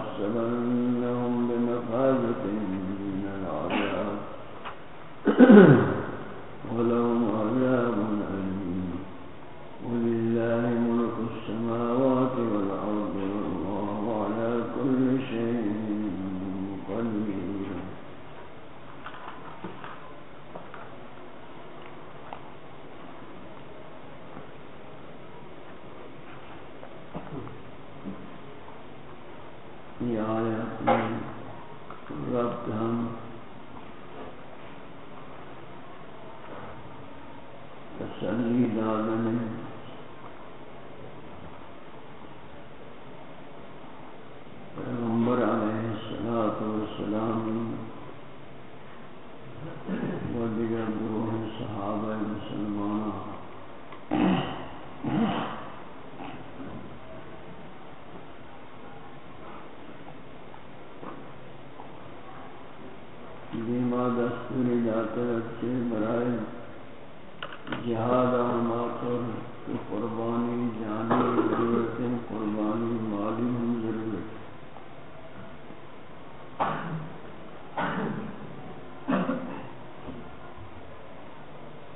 فلا تحسبنهم بمفازة من العذاب ولهم عذاب أليم ولله ملك السماوات والأرض والله على كل شيء قدير یہ آیت میں ربط ہم تسلی دادن پیغمبر علیہ الصلوۃ والسلام و دیگر گروہ صحابہ مسلمانوں دیما دستوری جاتے رکھے برائے جہاد آماتر کی قربانی جانی ضرورتیں قربانی مالی ہم ضرورت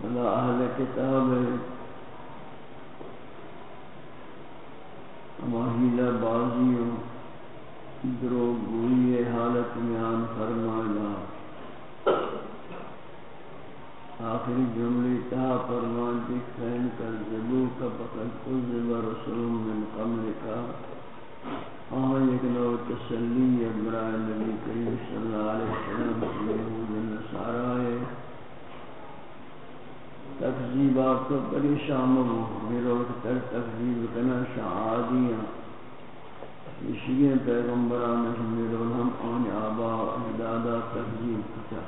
اللہ اہل کتاب ماہیلہ بازی و دروگ گوئی حالت میں آن فرمایا آخری جملی تا فرمان کی خین کر زبو کا فقط کذب رسول من قبل کا آن ایک نو تسلی ابراہ نبی کریم صلی اللہ علیہ وسلم یہود نصارائے تکذیبات تو پریشان ہو میرو تر تکذیب کنا پیغمبران میرو ہم آن آبا و اجدادا تکذیب کتا۔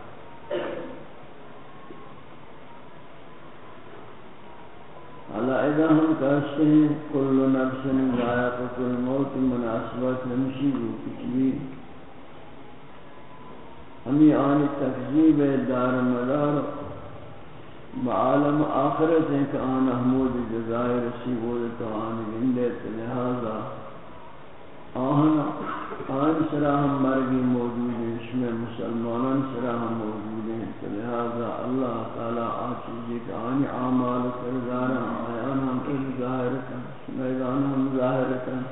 اللہ اذا ہم کہتے ہیں، کل نفس ذائقۃ الموت مناسبت ہمشی جو کچھ ہمیں آن تکذیب دار مدار بعالم آخرت ہیں کہ آن احمود جزائر سیبود تو آن گندت لہذا آن آن سراہم مرگی موجود ہے اس میں مسلمانان سراہم موجود ہیں۔ لہذا اللہ تعالیٰ آچیزی کہ آن اعمال کردارا آیان ہم اس ظاہر کن، میدان ہم ظاہر کن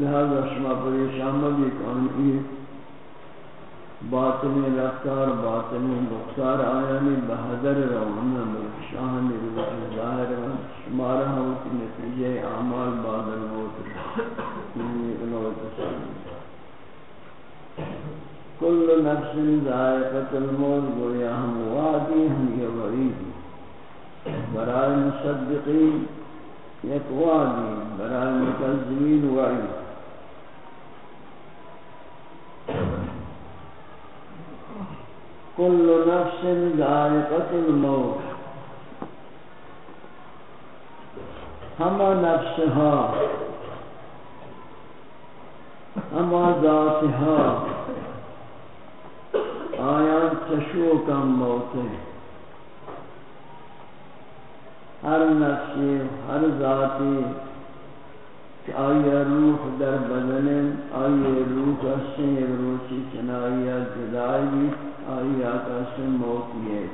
لہذا شما پریشان مگی کہ آن ایک باطنی رفتار باطنی مختار آیانی بہدر روانا بلکشاہنی روح ظاہر شمارا ہم کی نتیجہ اعمال بعد الموت کل نفس ذائقت الموت، گویا ہم وادی ہم یہ وعید۔ برائے مصدقین یک وادی برائے مکذبین وعید۔ كل نفس ذائقة الموت. ہما نفسها ہما ذاتها آیان چشوکا موتے ہر نفسی ہر ذاتی کہ آئی روح در بدن آئی روح اسیں روچی چنائی جدائی آئی آکا سے موتی ہے۔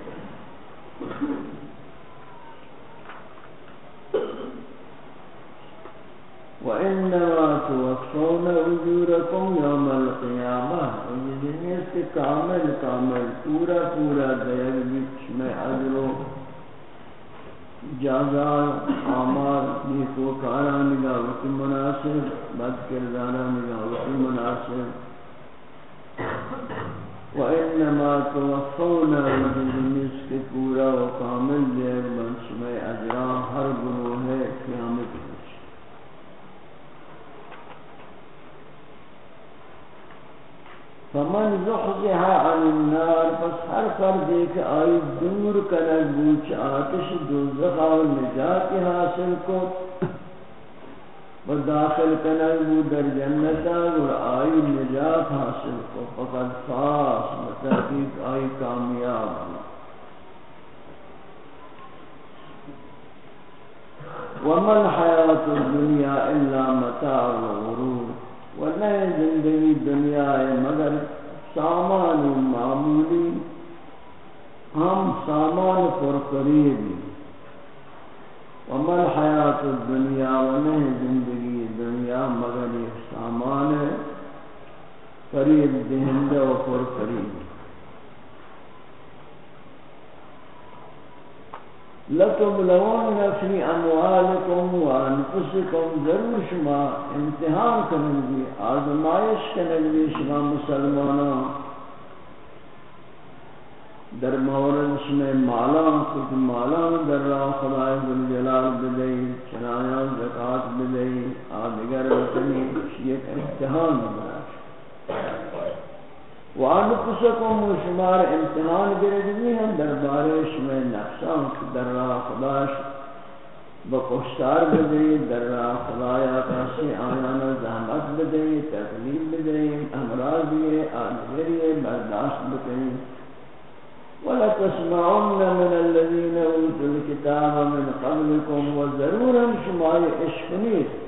وَإِنَّمَا تُوَفَّوْنَ أُجُورَكُمْ يَوْمَ الْقِيَامَةِ۔ وَجِدِنِيَ سے کامل کامل پورا پورا دیگر بچ میں عدلو جازا، آمار، نیکو، کارا نگا وقت مناسب بد کردانا نگا وقت مناسب وَإِنَّمَا تُوَفَّوْنَ وَجِدِنِيَ سے پورا و کامل دیگر بچ اجرا، ہر گروہ ہے قیامت فمن زحزها عن النار، پس ہر فرد ایک آئی دور کنک بوچ آتش دوزخ و نجات حاصل کو۔ و داخل کنک بو در جنتا و آئی نجات حاصل کو۔ فقد فاس متحقیق آئی کامیاب۔ وما الحياة الدنيا إلا متاع الغرور۔ ورنہ زندگی دنیا ہے مگر سامان معمولی ہم سامان پر قریب ومل حیات الدنیا ونہ زندگی دنیا، مگر سامان قریب دہندہ و پر قریب۔ لتبلون فی اموالکم و انفسکم ضرور شما امتحان کنگی آزمائش کنگی شما مسلمانان. در مورد شما مالان کت مالان در راہ خدای ذوالجلال بدئی چنایان زکاة بدئی آدگر بکنی، یک امتحان بنا وان کسکم شمار امتحان گردگی ہم دربارش میں نقصان در راہ خداش بکشتار بدئی در راہ خدایا کسی آیانا زحمت بدئی تکلیف بدئی امراضی آدھگری برداشت بدئی وَلَتَسْمَعُنَّ مِنَ الَّذِينَ أُوتُوا الْكِتَابَ مِنْ قَبْلِكُمْ وَزَرُورًا شُمَارِ عشقنیت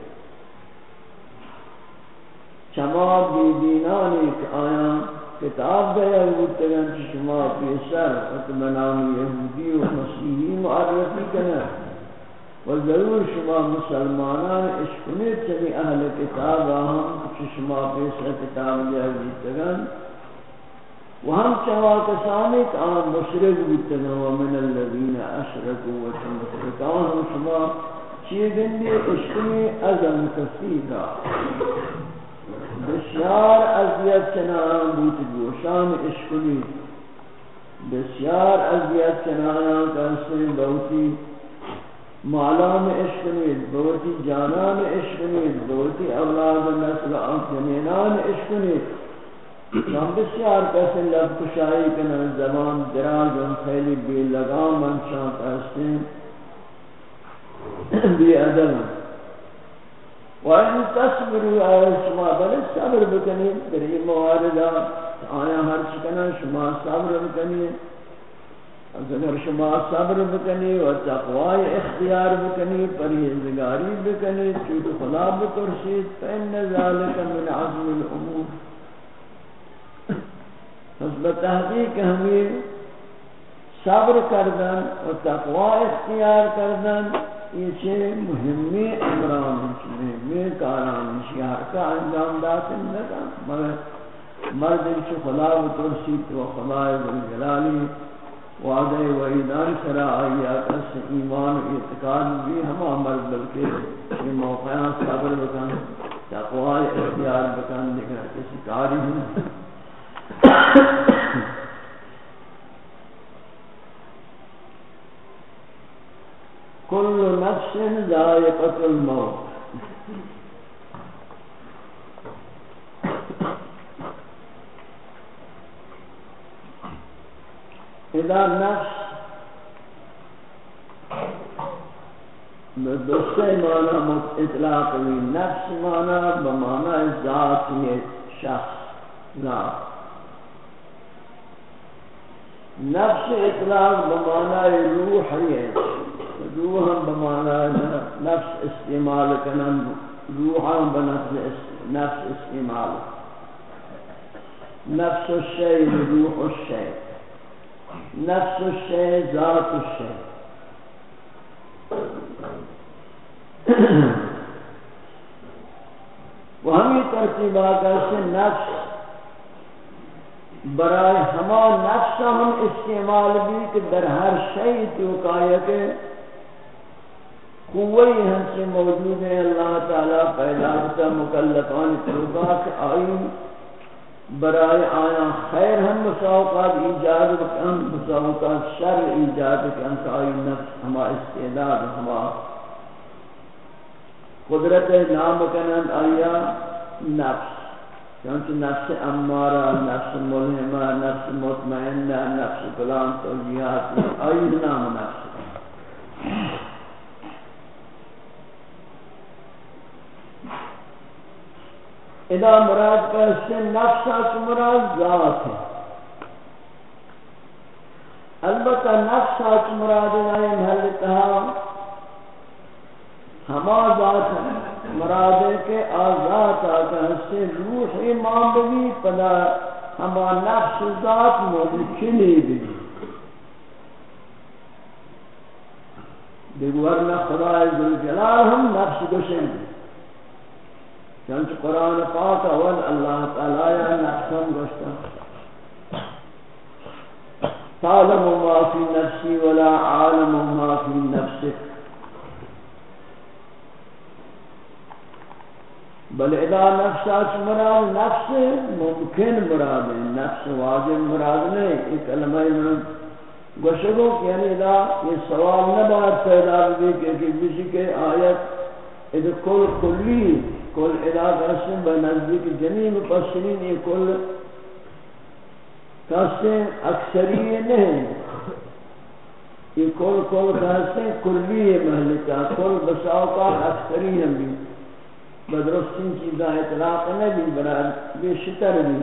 چما بی دینانی کہ آیاں کتاب دیا بودتگن چی شما پیسر اتمنام یهودی و مسیحی معرفی کنه و ضرور شما مسلمانان اشکنید چنی اہل کتاب آہم چی شما پیسر کتاب دیا بودتگن و ہم چوا کسانی کہ آن مشرک بودتگن و من الذین اشرکو و چمشرکان ہم شما چی گندی اشکنی ازم کسیدہ بسیار اذیت چنان بود گوشان اشکلی بسیار اذیت چنان کنسل بہتی مالان اشکنید بہتی جانان اشکنید بہتی اولاد نسل آنکنینان اشکنید ہم بسیار کسی لب کشائی کنن زمان دراز ان خیلی بے لگام انشان کہستے بے ادم وَإِن تَصْبِرُوا آیا شما بلے صبر بکنی، در این مواردہ آیا ہر چکنا شما صبر بکنی اگر شما صبر بکنی و تقوی اختیار بکنی پریزگاری بکنی چود خدا بترسید، فإن ذلك من عظم الامور پس بتحقیق ہمیں صبر کردن و تقوی اختیار کردن، یہ چھے مہمی امران مہمی کاران شیار کا انجام داتن لگا مگر مرد چھو خدا و ترسیت و خدا جلالی وعدہ و ایدان سرا آیا کس ایمان و اعتقاد بھی ہما مرد، بلکہ یہ موقعہ صبر بکن، تقوی اختیار بکن، لیکن کسی کاری ہوں كل نفس ذائقة الموت۔ إذا نفس دوسرے معنی اطلاق بھی نفس معنی بمعنی ذات یہ شخص ذات نفس اطلاق بمعنی روح یہ روح بمعنی نفس استعمال کنن۔ روحا بنفس نفس استعمال۔ نفس الشيء روح الشيء نفس الشيء ذات الشيء وہ ہمیں ترتیبات سے نفس، برائے ہما نفس ہم استعمال بھی کہ در ہر شئی تو قایت قوی ہم سے موجود ہے اللہ تعالیٰ پیدا مکلفان توقع کہ آئی برائے آیا خیر ہم مساوقات ایجاد ہم مساوقات شر ایجاد کہ ہم آئی نفس، ہما استعداد، ہما قدرت نام کنند آیا نفس۔ چونچہ نفس امارہ، نفس ملہمہ نفس مطمئنہ، نفس فلان توجیحات آئی نام نفس۔ ادا مراد کا نفس اس مراد ذات ہے۔ البتہ نفس اس مراد ہے محل کہا ہما ذات ہے، مراد ہے کہ آزاد آتا سے روح امام بھی پدا ہما نفس ذات ممکنی بھی۔ دیگورنا خدا ذوالجلال ہم نفس گشن بھی چنچ قرآن پاک اول اللہ تعالی یا نفسم گشتا تعلم ما فی نفسی ولا عالم ما فی نفسک۔ بل ادا نفس اچ مراد نفس، ممکن مراد ہے۔ نفس واجب مراد نہیں، یہ کلمہ میں گوشگو کہ یعنی ادا یہ سوال نہ بات پیدا بھی کہ کسی کے آیت اذا کل کلی کل ادا قسم بنزدیک جميع مفسرین یہ کل قسم اکثری نہیں۔ یہ کل کل قسم کلی محلکہ کل بساوقا اکثری ہم بھی۔ بدرستین چیزا اطلاق نبی برای بیشتر بی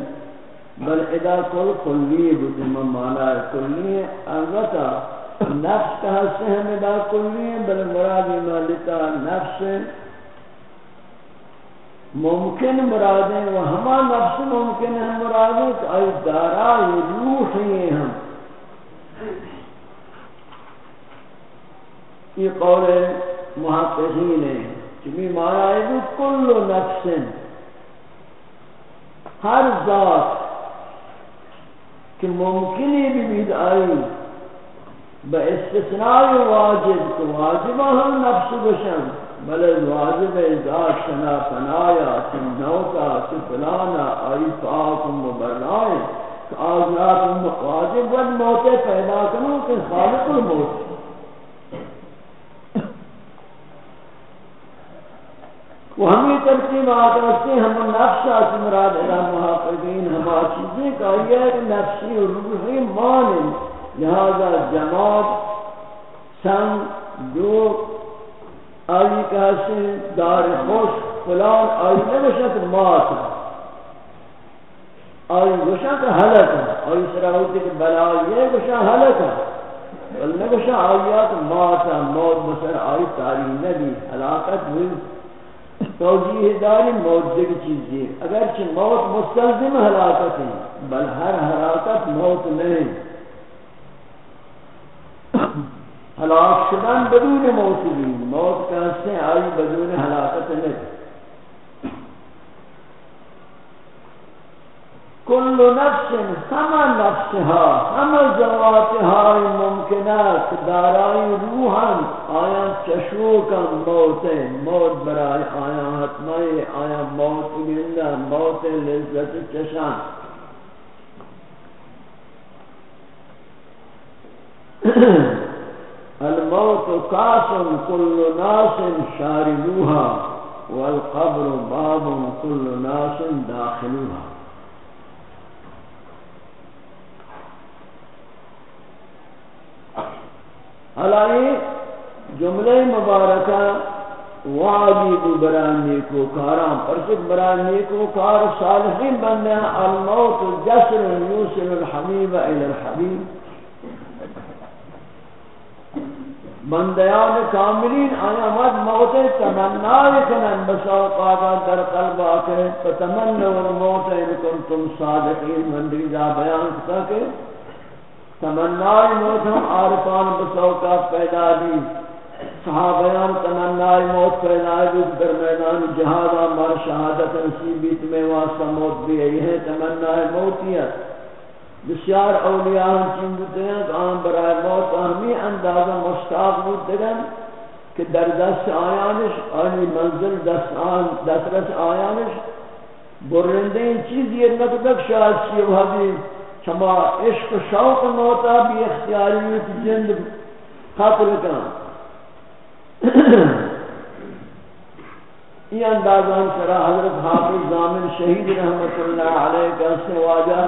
بل ادا کل کلی بودی من مانا کلی البتا نفس کا حصہ ہم ادا کلی بل مرادی مالتا نفس ممکن مرادیں و ہما نفس ممکن ہے مرادیں کہ ای دارا روح ہیں ہم۔ یہ قول محققین ہیں چمی مانا ہے کل نفس ہر ذات کہ ممکنی بھی بید آئی۔ با استثناء واجب، تو واجب ہم نفس بشن۔ بلے واجب ذات شنا فنایا سن نوتا سن فلانا، آئی فاکم و برنائے آزنات واجب ود موتے پیدا کنو کہ خالق الموت۔ وہ ہمیں ترتیب آتا ہے ہم نفس اس مراد الہ محافظین ہما چیزیں کا یہ ہے نفسی و روحی مانے لہذا جماعت سنگ دو آئی کہتے دار خوش، فلان آئی نوشت مات آئی گوشت حلق آئی سراؤتی کہ بلا، یہ گوشت حلق بل نگوشت آئیات مات موت بسر آئی تاری نبی حلاقت ہوئی۔ توجیہ داری موت دیکھ چیز دی۔ اگرچہ موت مستلزم حلاکت ہے، بل ہر حلاکت موت نہیں۔ حلاک شدن بدون موت بھی موت کہتے ہیں آئی بدون حلاکت نہیں۔ کل نفس ہم نفسها ہم ذواتها ممکنات دارائی روحا آیا چشوکا موت موت برای آیا حتمائی، آیا موت گندہ موت لذت چشان الموت قاسم كل ناس شاربوها والقبر باب كل ناس داخلوها. حالائی جملہ مبارکہ وعدی بو برانی کو کاران پرچک برانی کو کار صالحین بندے الموت جسر یوسل الحبیب الى الحبیب. بندیان کاملین آیا مد موت تمنائی کنن بسوقاتا در قلب آکے فتمنو الموت ان کنتم صادقین، من دیجا بیان کتا کہ تمنائی موت ہم عارفان بسوقات پیدا دی۔ صحابیان تمنائی موت پیدا دی، در میدان جہادا مر شہادت نصیبیت میں واسطہ موت بھی ہے۔ یہ تمنائی موتیت بسیار اولیاء ہم چین بودتے ہیں کہ آن برای موت ہمی اندازہ مشتاق بودتے ہیں کہ در دست آیانش، آنی منزل دست آن دست رس آیانش، برندے ان چیز یہ نقدق مطلب شاید چیئے وحدی چما عشق و شوق موتا بھی اختیاریت جند قتل کنا یہ اندازان سرا حضرت حافظ زامن شہید رحمت اللہ علیہ کا سے واجہ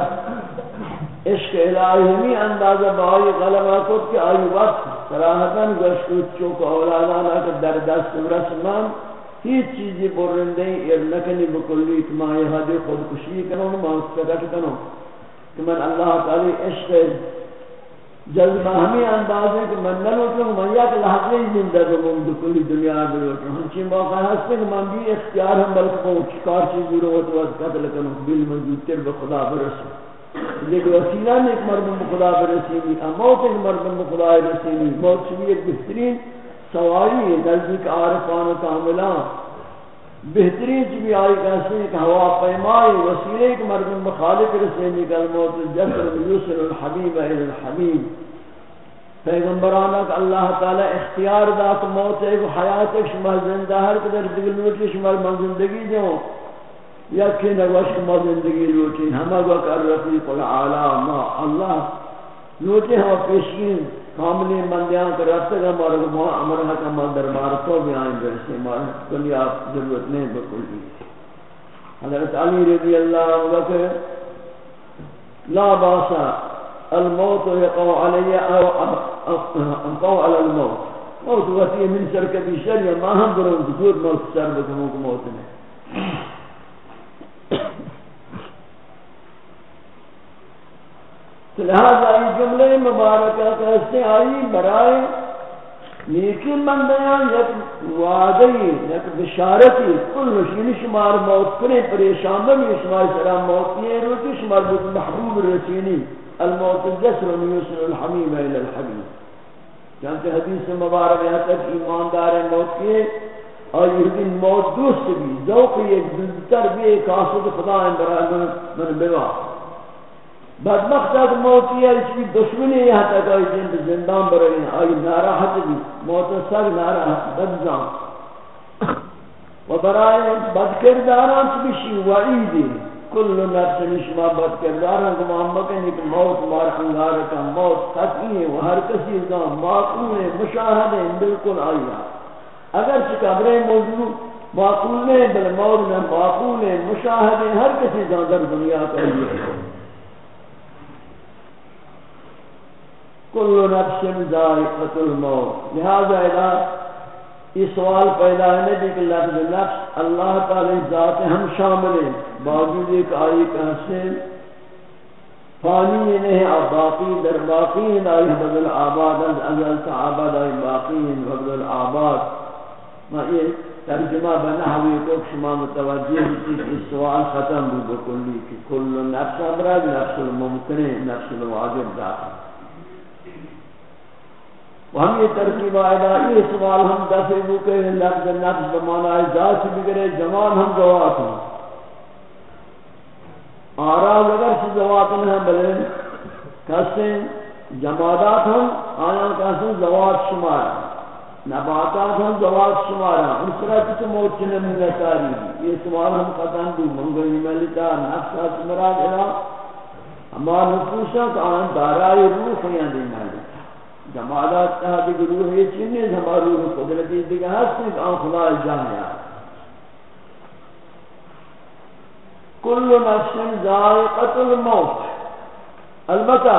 عشق الہی ہمی اندازہ بائی غلبہ کو کہ آئی وقت سراحتاً گشت چوک اولادانا کہ در دست رسمان ہیچ چیزی برندے ارنکنی بکلی اتماعی حدی خودکشی کنو مانستگت کنو کہ من اللہ تعالی عشق جذبہ ہمیں انداز ہے کہ من نلو کہ من یک لحظے ہی زندہ بمون دکلی دنیا بلوٹو ہنچی موقع ہستے کہ من بھی اختیار ہم بلکہ پہنچ کار چیز رو تو از قتل کنو بل تر بخدا برسو یہ وسیلہ نے ایک مردم خدا برسینی موت ایک مردم خدا برسینی موت چلی ایک بہترین سواری ہے نزدیک عارفان و کاملان بہترین چیزی آئی کہتے ہیں کہ ہوا پیمائی، وسیلے ایک مردم مخالق رسینی کا الموت جسر یسر الحبیب اہل الحبیب پیغمبرانہ کہ اللہ تعالی اختیار دا کہ موت ایک حیات ایک شمال زندہ، ہر قدر دل نوٹی شمال من زندگی دیوں یا کہ نگوش ما زندگی لوٹی، ہمہ گو کر رفیق العالی ما اللہ، لوٹی ہم پیشکین کاملی مندیاں کر رفتے گا مارا گو امر حکم دربار تو بھی آئیں برسے مارا دنیا ضرورت نہیں بکل بھی۔ حضرت علی رضی اللہ عنہ کہ لا باسا الموت يقو علي او انقو على الموت۔ موت وفي من سركبي شر ما هم درون دور موت سر بكمو موت نه لہذا یہ جملے مبارکہ کہتے آئی برائے نیکی مندیان یک وعدی، یک بشارتی، کل نشین شمار موت کرے پریشان بمی شمار سلام موت کیے روکی شمار بود محبوب رسینی، الموت الجسر میوسن الحمیم الى الحبیب چانکہ حدیث مبارک یہاں تک ایماندار موت کیے اور یہ دن موت دوست بھی ذوق یک دلتر بھی، ایک آسد خدا برای من بوا بدبخت از موتی ہے، اس کی دشمنی یہاں تک آئی جن زندان برای آئی ناراحت بھی، موت سر ناراحت بدزان و برای بدکرداران چبشی وعیدی۔ کل نفس نشما بدکرداران کو محمد کہنے کہ موت مار انگار کا موت قطعی ہے و ہر کسی ازام معقول ہے مشاہد ہے، بالکل آئی اگر چکبرے موجود معقول نہیں بل موت میں معقول ہے مشاہد ہے ہر کسی ازام در دنیا کا ہے۔ کل نفس ذائقت الموت۔ لہذا اذا یہ سوال پیدا ہے کہ لفظ نفس اللہ تعالی ذات ہم شامل ہیں۔ باوجود ایک آئی کا حسین فانی نہیں اب باقی در باقی آئی بدل آباد، از ازل تا آباد آئی باقی بدل آباد۔ ما یہ ترجمہ بنحوی کو شما متوجہ ہوتی کہ سوال ختم بھی بکلی کہ کل نفس امراض نفس الممکن نفس الواجب داخل ہم یہ ترکیب آئیدہ، یہ سوال ہم دفعی ہو کہ لفظ نفس بمانا ذات سے بگرے جمان ہم زوات ہیں۔ آراز اگر سے زوات ہیں بلے کہتے جمادات ہم، آیا کہتے ہیں زوات شمار نباتات ہم زوات شمار ان سرہ کسی موت چنے میں نتاری یہ سوال ہم ختم بھی منگلی ملتا نفس مراد الہ ہمارا نفوسا کہ آن دارائی روح ہیں دینا ہے۔ جمالات کا دیگر روح ہے چیزیں ہمارا روح قدرتی دیگر ہستی کہ آن خدا جانے کل نفس ذائقت الموت۔ البتہ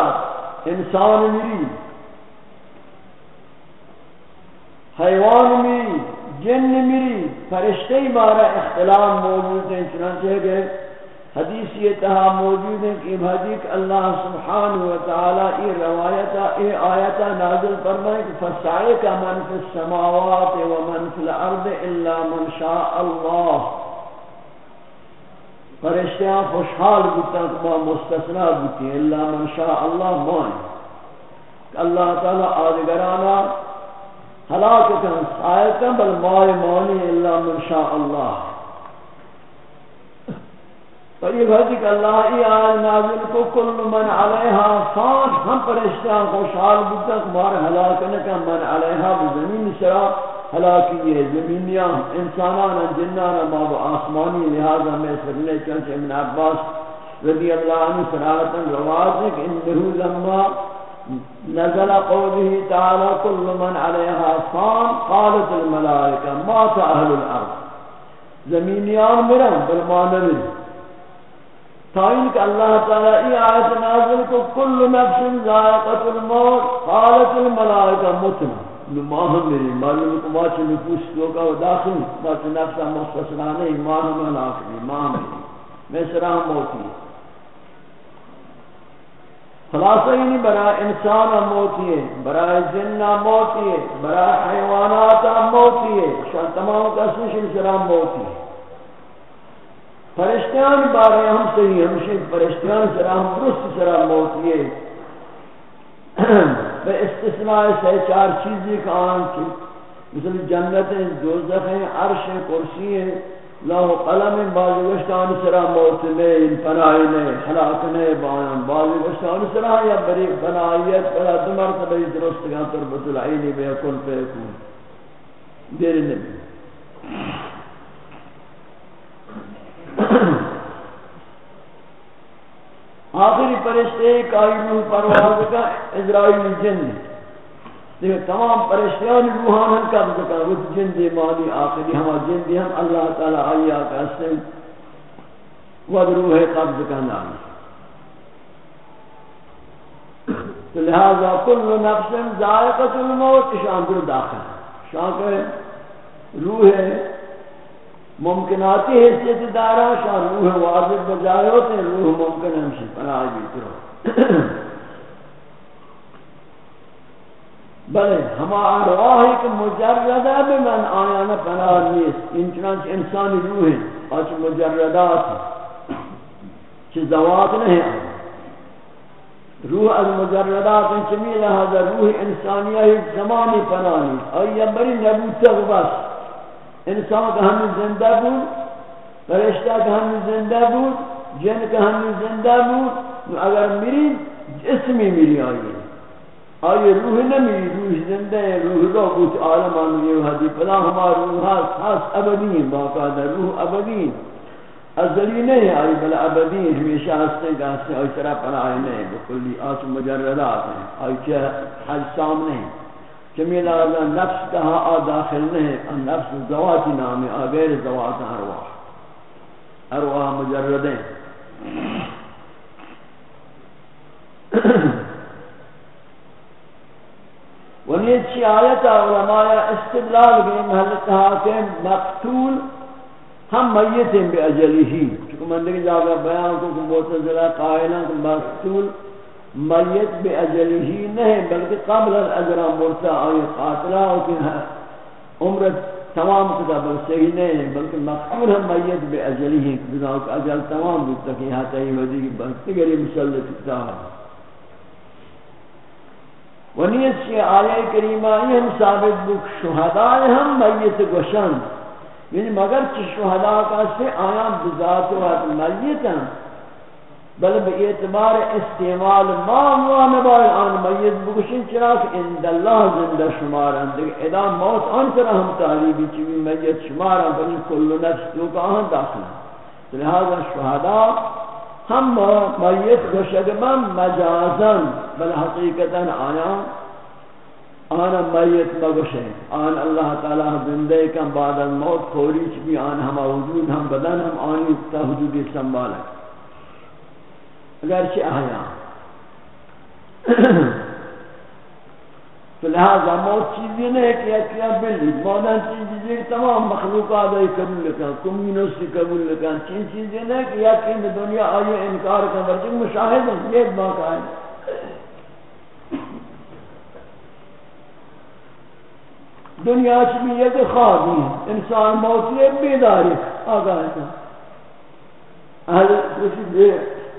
انسان میری حیوان میری جن میری، فرشتے بارہ اختلاف موجود ہیں، چنانچہ کہ حدیث یہ تہا موجود ہے کہ حدیث اللہ سبحانہ وتعالی ای روایتا ای آیتا نازل فرمائے کہ فسائک من فی السماوات ومن فی الارض الا من شاء اللہ فرشتیاں خوشحال بودتا کہ مستثنا بودتی الا من شاء اللہ مان اللہ تعالی آدگرانا ہلاکتا سائتا بل مائے مانی الا من شاء اللہ۔ اور یہ بھائی جی کہ اللہ ای آج نازل کو، کل من علیہا فان ہم پرشتیاں خوشحال بودتا کمار حلاکنے کا من علیہا بزمین سرا حلاکی ہے، زمینیاں انسانانا جنانا باب آسمانی لہذا میں سرنے چلچ ابن عباس رضی اللہ عنہ سرارتا روایت ہے کہ انہو لما نزل قوله تعالى كل من عليها فان قالت الملائكة مات أهل الأرض؟ زمینیان مرن بالمانوی تائین کہ اللہ تعالی ای آیت نازل کو، کل نفس ذائقت الموت، قالت الملائکہ متنا ماہ میری معلوم کو ماہ نفوس لوگا و داخل ماہ چھ نفسا مختصرہ نہیں ماہ من آخری ماہ میری میں سرام موتی. ہے خلاصہ ہی نہیں برای انسان موتی ہے برای جن موتی ہے برای حیوانات موتی ہے شان تمام قسم سرام موتی ہے فرشتیان بارے ہم صحیح ہمشہ فرشتیان سرا ہم درست سرا موتیے بے استثناء سے چار چیزیں کا آن کی مثل جنت ہیں دوزخ ہیں عرش ہیں کرسی ہیں لاہ قلم ہیں وشتان سرا موت میں پناہی نے، حلاک نے، بایان بعض وشتان سرا یا بری پناہیت بلا دمر تبہی درست گا تربت العینی بے کن پہ کن۔ دیر نبی۔ آخری پرشتے کائنو پرواز کا ازرائیل جن۔ دیکھ تمام پرشتیان روحان قبض کا وہ جن دی مانی آخری ہما جن دی ہم اللہ تعالی آیا کا سن وہ روح قبض کا نام تو لہذا کل نفس ذائقت الموت شان در داخل شان کہ روح ممکناتی حیثیت دارا شاہ روح واضح بجائے ہوتے روح ممکن ہمشی پناہ بھی کرو بلے ہما ارواح ایک مجردہ بھی من آیانا پناہ نیست انچنانچہ انسانی روح ہیں آج مجردات ہیں چھ زوات نہیں آئے روح از مجردات ہیں چمی لہذا روح انسانیہ ایک زمانی پناہ نیست۔ آئیہ بری نبوت بس۔ انسان کا ہم زندہ بود، فرشتہ کا ہم زندہ بود، جن کا ہم زندہ بود، اگر میری جسمی میری آئی۔ آئی روح نہ میری روح زندہ ہے روح رو کچھ عالم آنگی و حدی پلا ہمارا روح خاص ابدی باقاعدہ روح ابدی ازلی نہیں آئی بلا ابدی ہمیشہ ہستے گا ہستے آئی طرح پر آئی نہیں بکلی آج مجردات ہیں۔ آئی چہ حج سامنے ہیں۔ جمیل آزا نفس کہا آ داخل نہیں نفس زواتی نامی آغیر زوات ارواح ارواح مجردیں ونی چی آیت علماء استدلال بھی محلت کہ مقتول ہم میت ہیں بے اجلی ہی۔ چکہ من دیکھ جاگا بیان کو کہ موتزلہ قائلہ کہ مقتول میت بے اجلی ہی نہیں، بلکہ قبل الاجرا مرتا آئی قاتلہ ہوتی ہے عمر تمام کتا بل صحیح نہیں ہے بلکہ مقبول ہم میت بے اجلی ہی، بنا کہ اجل تمام بھی تک یہاں تایی ودی کی بلکہ گری مسلط کتا ہے۔ ونیت سے آیہ کریمہ یہ ہم ثابت بک، شہداء ہم میت گوشن یعنی مگر چی شہداء کا سے آیاں بذات و حد میت ہیں بل به اعتبار استعمال ما هو نبای آن میت بگوشین چرا که اند الله زنده شمارن دیگه ادا موت آن سر هم تعلیبی چیوی میت شمارن بلی کل نفس تو آن داخل لہذا شهدا ہم میت گوشد مجازن بل حقیقتا آیا آن میت مگوشے آن اللہ تعالی زندے کم بعد الموت خوری چی آن ہم وجود ہم بدن ہم آنی تا حدودی سنبھالیں اگرچہ آیا. لہذا موت چیزی نہیں کہ یا کیا بلی مودن چیزی تمام مخلوقات آئی قبول لکن کمیونسٹی قبول لکن چین چیزی نہیں کہ یا کہ دنیا آئی انکار کن برچنگ مشاہد ہیں یہ باقا ہے دنیا چی یہ خوابی ہے انسان موتی بیداری، آگاہ ہے۔ اہل کسی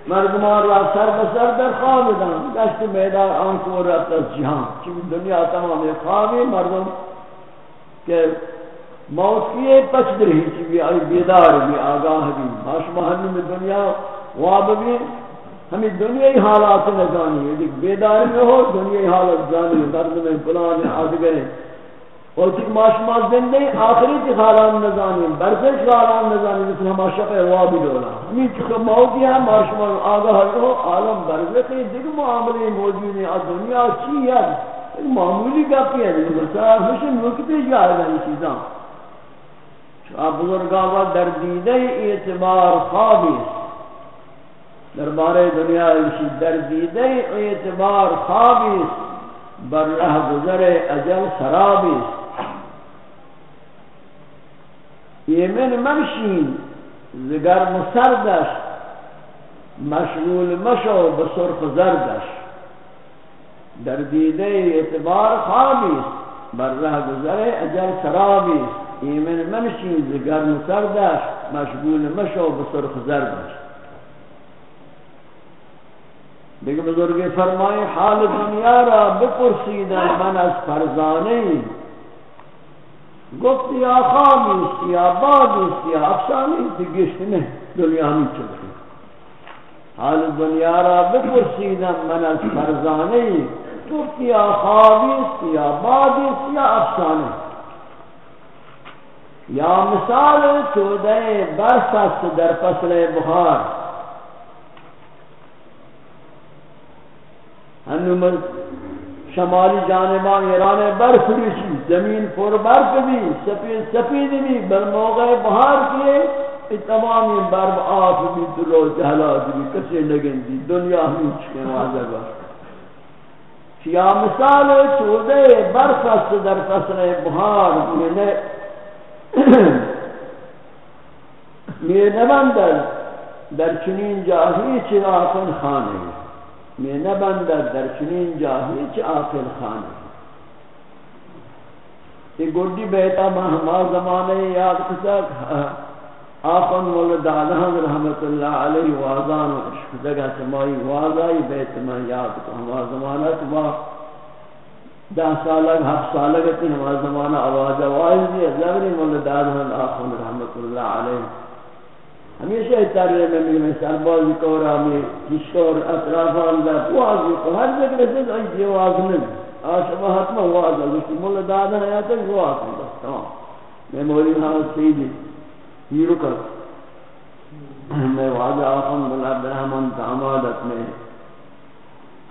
مردمان را سر بسر در خواب دان دست میدار آن کو رفت از جهان. چون دنیا تمام خوابی، مردم کہ موت کی پچ در ہی چی آئی بیدار بھی آگاہ بھی باش محلی میں دنیا واب بھی ہمیں دنیای حالات نزانی ہے بیدار میں ہو دنیای حالات جانی مرد میں پلان آدھگرے اور چک ماش ماش زندے آخری جی تی خالان نزانیم برزش خالان نزانیم مثل ہما شق وابی دولا ہمیں چک موتی ہے ماش ماش آگاہ ہو عالم برزخی دیکھ معاملی موجود ہیں دنیا چی ہے۔ ایک معمولی گپی ہے مثلا ہمشن نکتے جا رہا ہے چیزاں۔ آپ بزرگاوا در دیدے اعتبار خوابی دربارے دنیا ایشی در دیدے اعتبار خوابی بر رہ گزر اجل سرابی یمن ممشین زگر مسردش مشغول مشو بسرخ زردش در دیده اعتبار خوابیست بر ره گذر اجل سرابیست ایمن ممشین زگر مسردش مشغول مشو بسرخ زردش دیگه بزرگ فرمای حال دنیا را بپرسیدن من از فرزانه گفت یا خامی است یا باد است یا افسانی است گشت نه، دنیا همی چلتی حال دنیا را بپرسیدم، من از فرزانه گفت یا خامی است یا باد یا افسانه یا مثال توده برس است در فصل بخار. هنو شمالی جانبان ایران برف ریشی زمین پر برف بھی سفید سفید بھی بل موقع بہار کیے تمام برف آف بھی دلو جہلات بھی کسے لگن دی، دنیا ہمیں چکے واضح بار کیا مثال چودے برف است در فصل بہار میں میں نبندر در چنین جاہی چراکن خانے می نبندد در چنین جا هیچ آخر خانه یہ گوڑی بیتا ما ہما زمانے یاد کسک آخن مول دادان رحمت اللہ علیہ وازان و عشق۔ دگا سمائی وازائی بیت میں یاد کو ہما زمانہ تو دہ سالہ، ہفت سالہ گتی ہما زمانہ آواز آواز دی۔ زبری مول دادان آخن رحمت اللہ علیہ۔ ہمیشہ تارے میں میرے مثال بازی کو رہا میں کشور اطرافان دا واضی کو ہر جگہ رسید آئی یہ واض نہیں۔ آشبہ حتمہ واض ہے لیکن مولا دادا ہے آتا ہے واض ہے بس تمام میں مولی حالت سیدی۔ ہی رکا۔ میں واضح آقام بل عبدالرحمن تعمادت میں۔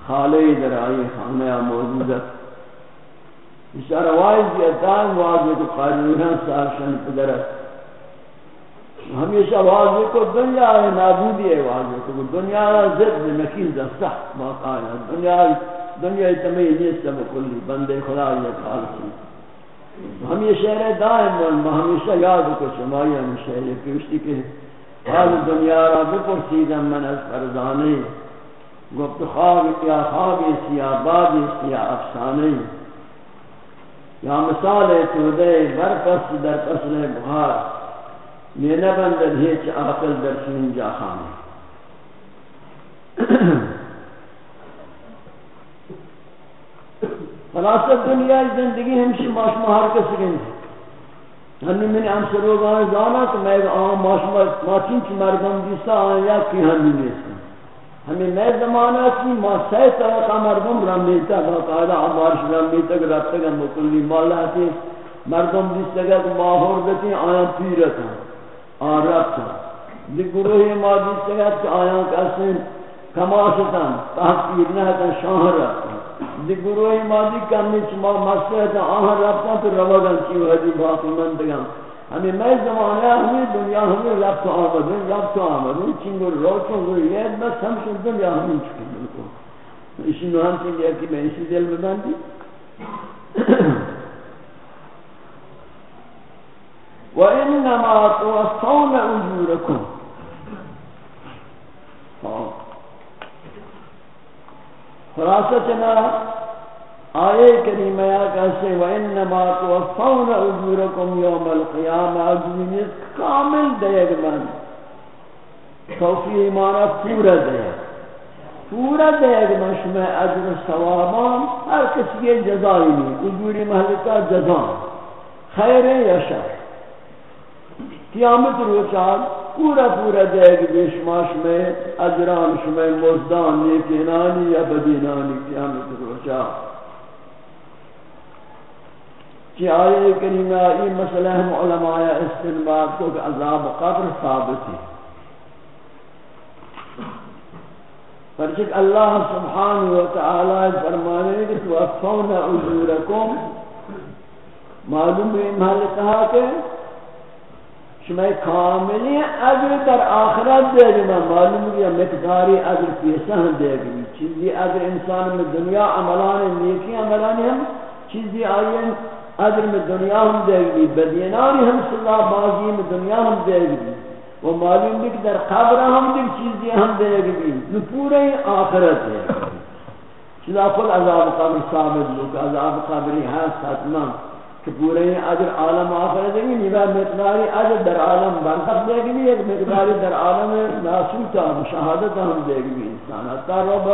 خالی در آئی خانہ ہاں، موجودت اشارہ واضح ہے دائم واضح تو قارنیان سارشن پدرت ہمیشہ واضح کو دنیا ہے، نابودی ہے واضح کو دنیا ضد نکیل دا سخت موقع ہے۔ دنیا دنیا تمہیں نیست بکلی بندے خدا یہ کھال کی ہمیشہ رہے دائم ون ہمیشہ یاد کو شمائی ہمیشہ یہ پیوشتی کہ حال دنیا را بپرسیدم من از فرزانے۔ گفت خواب یا خوابی سیا بابی سیا، افسانے۔ یا مثال تو دے، برپس در پسل بخار یہ نہ بندد ہیچ عقل در چنین جا خانے خلاصت دنیا زندگی ہمشی ماش مہار کے سکیں ہمیں میں نے ہم سروگ آئے جانا تو میں آن ماش ماچین چی مردم دیسا آئے یا کی ہمیں نیسا ہمیں نئے زمانہ کی ما سی طرح مردم رمیتا باقاعدہ عمارش رمیتا کہ رابطہ گا مکلی مولا کی مردم دیسا کہ ماہور دیتی آیا پیرتا آن رفتن دی گروه ما دیستگت که آیان کسیم کماشتن تحقیر نهتن شاه رفتن دی گروه ما کمی چما مستهتن آن رفتن تو روگن چی و حدی باقی من دگم ہمیں میں زمانہ ہمیں دنیا ہمیں رفت آمدن رفت آمدن چنگ رو چنگ یہ بس ہم شد دنیا ہمیں چکے ملکو اسی نوان چنگی ہے کہ میں اسی دل میں باندھی وإنما توفون أجوركم ہاں۔ خلاصتنا آئے کریمہ یا کہتے وَإِنَّمَا تُوَفَّوْنَ أُجُورَكُمْ يَوْمَ الْقِيَامَ أَجْوِنِس کامل دیگ من۔ توفی ایمانا پورا دیگ پورا دیگ من شمع عجر سوابان ہر کسی جزائی نہیں۔ اجوری محلکہ جزان خیر یا شر۔ قیامت روچان پورا پورا جائے دیگ بیشماش میں، اجران شمع مزدان نیکنانی یا بدینانی قیامت روچان کہ آئے کریمہ یہ مسئلہ ہم علماء استنباد کو کہ عذاب قبر ثابت ہے۔ فرچک اللہ سبحانہ وتعالی فرمانے کہ توفون اجورکم معلوم ہے محل کہا کہ شما کاملی اجر در آخرت دے گی معلوم ہے مقداری اجر پیسہ ہم دے گی چیزی اجر انسان میں دنیا عملان نیکی عملان ہم، چیزی آئین اجر میں دنیا ہم دے گی بدیناری ہم صلاح بازی میں دنیا ہم دے گی وہ معلوم بھی کہ در قبر ہم دیکھ چیزیں ہم دے گی جو پورے آخرت ہے. چلا کل عذاب قبر ثابت لو کہ عذاب قبری ہے ستنا کہ پورے اجر عالم آخرت دے گی نیوہ مقداری اجر در عالم برخط دے گی ایک مقداری در عالم ناسوتا مشاہدت ہم دے گی انسان حتی رب،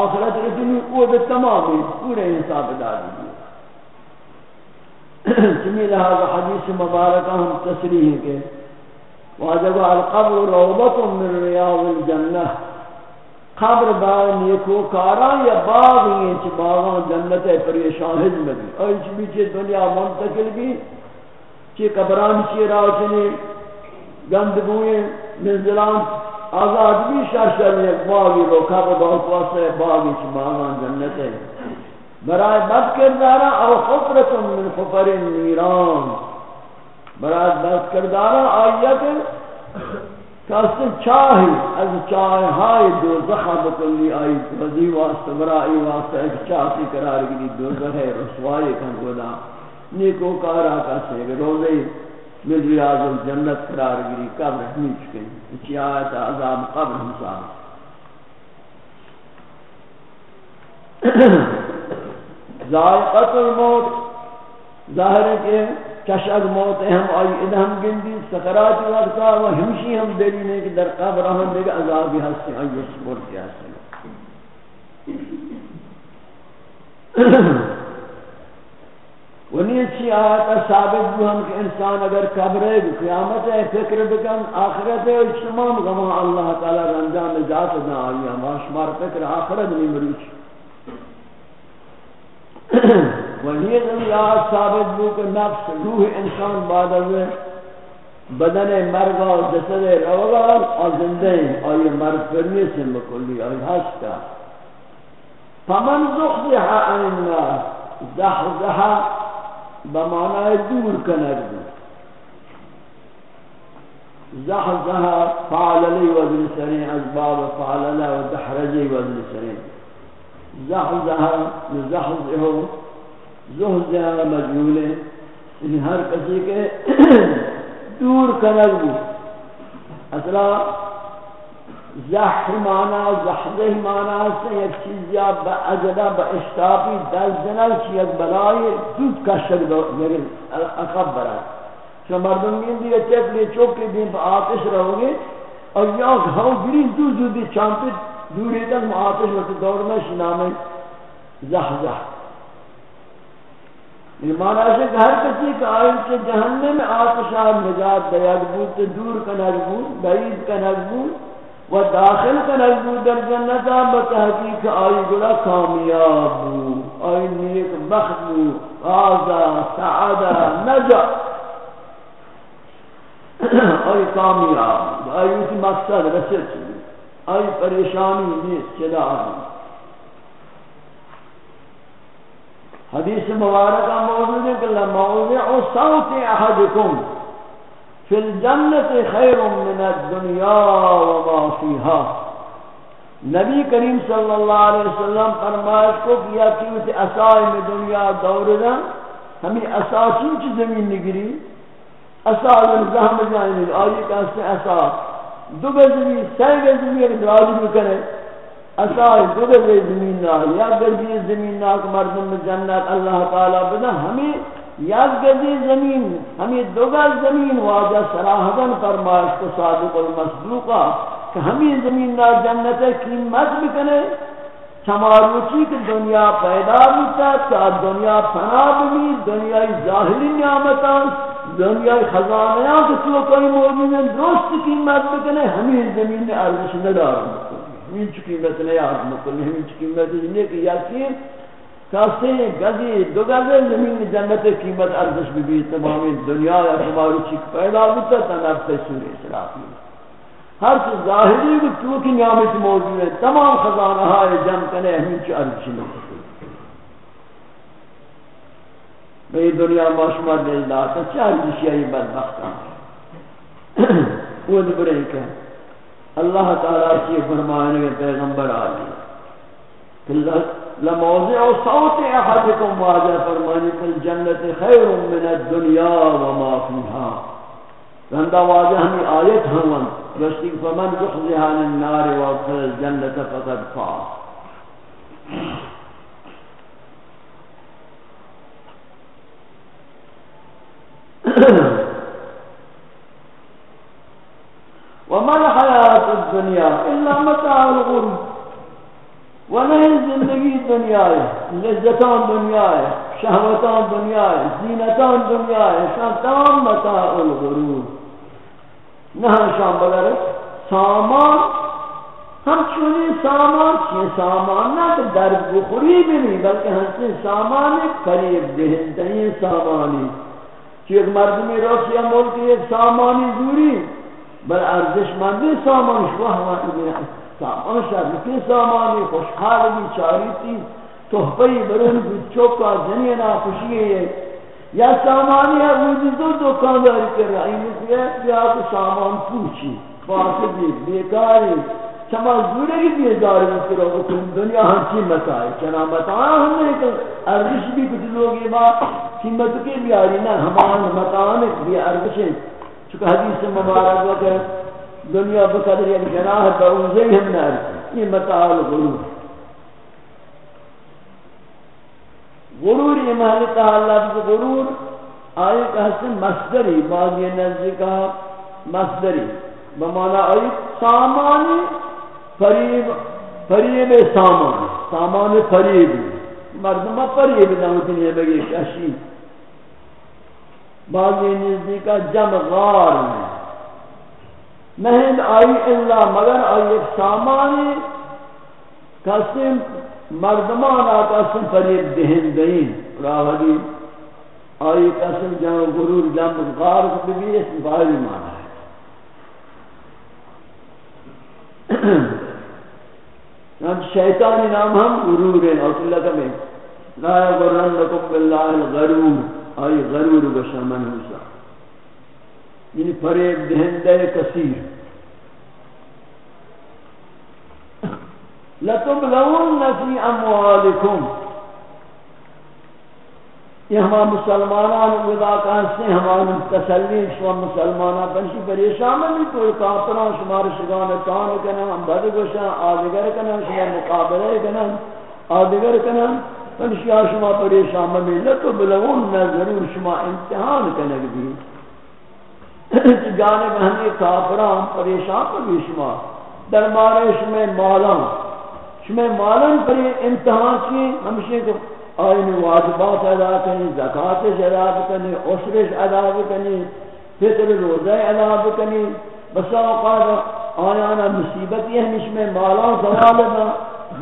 آخرت اتنی قوت تمامی پورے حساب دا دی چمی لہذا حدیث مبارکہ ہم تصریح کے۔ واجب القبر روضت من ریاض الجنہ قبر باغ نیکو کارا یا باغ ہیں چی باغاں جنت پر یہ شاہد میں۔ بھی اور چی بیچے دنیا منتقل بھی۔ چی قبران چی راچنی گند بوئے، منزلان آزاد بھی شاشر ایک باغی رو قبر باغ واسطے باغی چی باغاں جنت ہے۔ برای بد کردارا او خفرت من خفر نیران برای بد کردارا آیت کسی چاہی، از چاہی ہائی دوزخ بکلی آئی، وزی واسطہ، برائی واسطہ، ایک چاہتی قرار گری دوزخ ہے، رسوائی کن گودا۔ نیکو کارا کسی روزی مل ریاض الجنت قرار گری قبر ہمی چکے اچھی آیت عذاب قبر ہم ذائقت الموت، ظاہر ہے کہ چشد موت ہم آئی ادھم گندی سکرات وقتا و ہمشی ہم دلیل ہے کہ در قبر ہم دیکھ عذابی ہستے آئی سپور کیا سنے ونی اچھی آیتا ثابت بھی ہم کہ انسان اگر قبر ہے قیامت ہے، فکر بکن، آخرت ہے، اجتمام غمان اللہ تعالی رنجان، نجات نہ آئی، ہم آشمار فکر، آخرت نہیں مروچ۔ وہی زمیاد ثابت بو کہ نفس روح انسان بعد ہوئے بدن مرگا و جسد روگا اور زندہ ہیں اور یہ مرگ کرنے سے مکلی اور ہستا فمن زخزح عن النار زحزح بمعنى دور کنر زحزح فعل لي وزن سرين اسباب فعل لا ودحرجي وزن سرين زحزہ زحزہ زحزہ مجھول ہے۔ یعنی ہر کسی کے دور کنگ بھی اصلا زح مانا زحزہ مانا سے ایک چیز یا با اجدہ با اشتاپی دل زنل ایک بلائی دود کشک دو لیکن اقب برات چون مردم گین دیگه چکلی چوکی دین پا آتش رہو گے اور یا گھاو گرین دو جو دی چانپی دوری تک معاطش وقت دور میں شنام زح زح یہ معنی ہے کہ ہر کسی کا آئین کے جہنم میں آتشار نجات بیاد بود تو دور کا نجبود بعید کا نجبود و داخل کا نجبود در جنتا بتحقیق آئی گلا کامیاب بود آئی نیک بخت بود آزا، سعادہ، نجا۔ آئی کامیاب آئی اسی مقصد رسل چلی آئی پریشانی نیست چلا آئی حدیث مبارکہ موجود ہے کہ لموضع صوت احدکم فی الجنت خیر من الدنیا وما فیها نبی کریم صلی اللہ علیہ وسلم فرمائش کو کیا کہ اسائی میں دنیا دور دا ہمیں اسا چی زمین نگری اسا زہم جائیں آئی کہتے ہیں اسا دو گزمی سی گزمی اگر دراجی بکنے اسا دو گزمی زمین نا یا گزمی زمین نا کہ مردم جنت، اللہ تعالی بنا. ہمیں یا گزی زمین، ہمیں دو گز زمین واجہ سراحدن فرمائش کو صادق المصدوقہ کہ ہمیں زمین نا جنت قیمت بکنے چماروچی کہ دنیا پیدا ہوتا چاہ دنیا فنا بھی دنیا ظاہری نعمتان دنیا خزانیاں کہ تو کوئی موجود درست قیمت بکنے، ہمیں زمین ارزش ندار ہمیں چی قیمت نہیں آرز مکلی ہمیں چی قیمت نہیں کہ یقین، کاسے گزی دو گزے زمین جنت قیمت ارزش بھی تمامی دنیا یا تماروچی پیدا ہوتا تا نفس سوری اسرافی ہر چیز ظاہری کو تو کی نعمت موجود ہے، تمام خزانہ ہے جم کنے، ہمیں چی ارزش نہیں بے دنیا ماشما دل داتا چار جشیائی بدبختان وہ دبرے کہ اللہ تعالیٰ کی فرمانے کے پیغمبر آلی لموضع صوت احدكم واجہ فرمانے کہ الجنت خیر من الدنیا وما فيها رندہ واجہ ہمیں آیت ہوں رشتی فمن زحزحان النار وادخل الجنت فقد فاس وما الحياة الدنيا إلا متاع الغرور. ونهي زندگی دنیا ہے لذتان دنیا ہے شہوتان دنیا ہے زینتان دنیا ہے شان تمام متاع الغرور. نہ شان بغیر سامان ہم چونی سامان چیئے سامان نہ کہ در بخوری بھی نہیں، بلکہ ہم سے سامان قریب دہنتیں سامانی. که یک مردم راست یا ملک یک سامانی دوری بر ارزشمندی سامان شما سامانش سامان شرکی سامانی خوشحال بیچاریتی تحفه برون بود چوکا زنی یعنی ناخوشی یا سامانی ہے دو دکان داری کر رہا ہے یہ سامان پوچی، فاسدی بیکاری. چما زوره کی بیداری کرو کہ دنیا ہر چیز متائے چنا متاع ہم نے کہ ارزش بھی کچھ لوگ یہ بات قیمت کے بیاری نہ ہمان متاع میں بھی ارزش چونکہ حدیث مبارک ہے، دنیا بقدر یک جناح بعوزے ہم نہ یہ متاع الغرور غرور۔ یہ محلتا اللہ کی غرور، آئے کہ حسن مصدری، بعض یہ نزدیکہ مصدری بمانا آئی سامانی فریب فریب سامان. سامان فریب. مردمہ فریب نامتنی ہے بگی، کشی. بعضی نزدی کا جم غار میں مہند آئی اللہ مگر آئی ایک سامانی، قسم مردمان آقاسم فریب دہن دہین راولی آئی قسم جم غرور جم غار کو بھی اس باری مانا ہے. ہم شیطان نام ہم غرور ہیں اور اللہ کا میں۔ لا غرنکم لکم باللہ الغرور، آئی غرور بشامن حسا یعنی فریب دہندہ کثیر۔ لَتُبْلَوُنَّ فِي أَمْوَالِكُمْ یہ ہمارا مسلمانان ودا کہتے ہیں ہمارا تسلی شما مسلمانان بنشی پریشان نہیں کوئی کافران شمار شگان تان کنا ہم بد گوشا آدگر کنا شما مقابلہ کنا آدگر کنا بنشی شما پریشان نہیں لکو بلغون میں ضرور شما امتحان کنگ بھی۔ جانب ہمیں کافران پریشان پر بھی شما۔ در مارے شما مالان شما مالان پر امتحان کی ہمشہ کو آئین واجبات ادا کنی زکاة ادا کنی عشرش ادا کنی فطر روزہ ادا کنی بسا اوقات آیانا مصیبتی ہمش میں مالا زوال زوالنا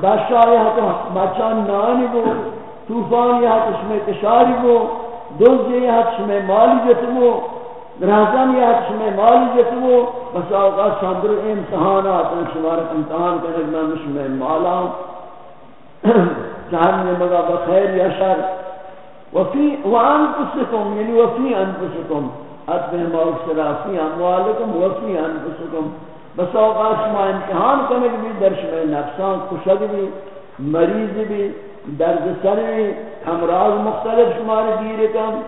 بشا یہ تو بچان نانی بو، طوفان یہ تو میں کشاری بو دوز یہ تو میں مالی جتبو رہزن یہ تو میں مالی جتبو بسا اوقات سندر امتحانات، شمارت امتحان کرنے میں مش میں مالا جہنم مگا بخیر یا شر. وفی وانفسکم یعنی وفی انفسکم اتبہ موسرا فی اموالکم، وفی انفسکم بس اوقات شما امتحان کرنے بھی در شما نفسان کشد بھی، مریض بھی، درد سر بھی امراض مختلف شمار گیر کم،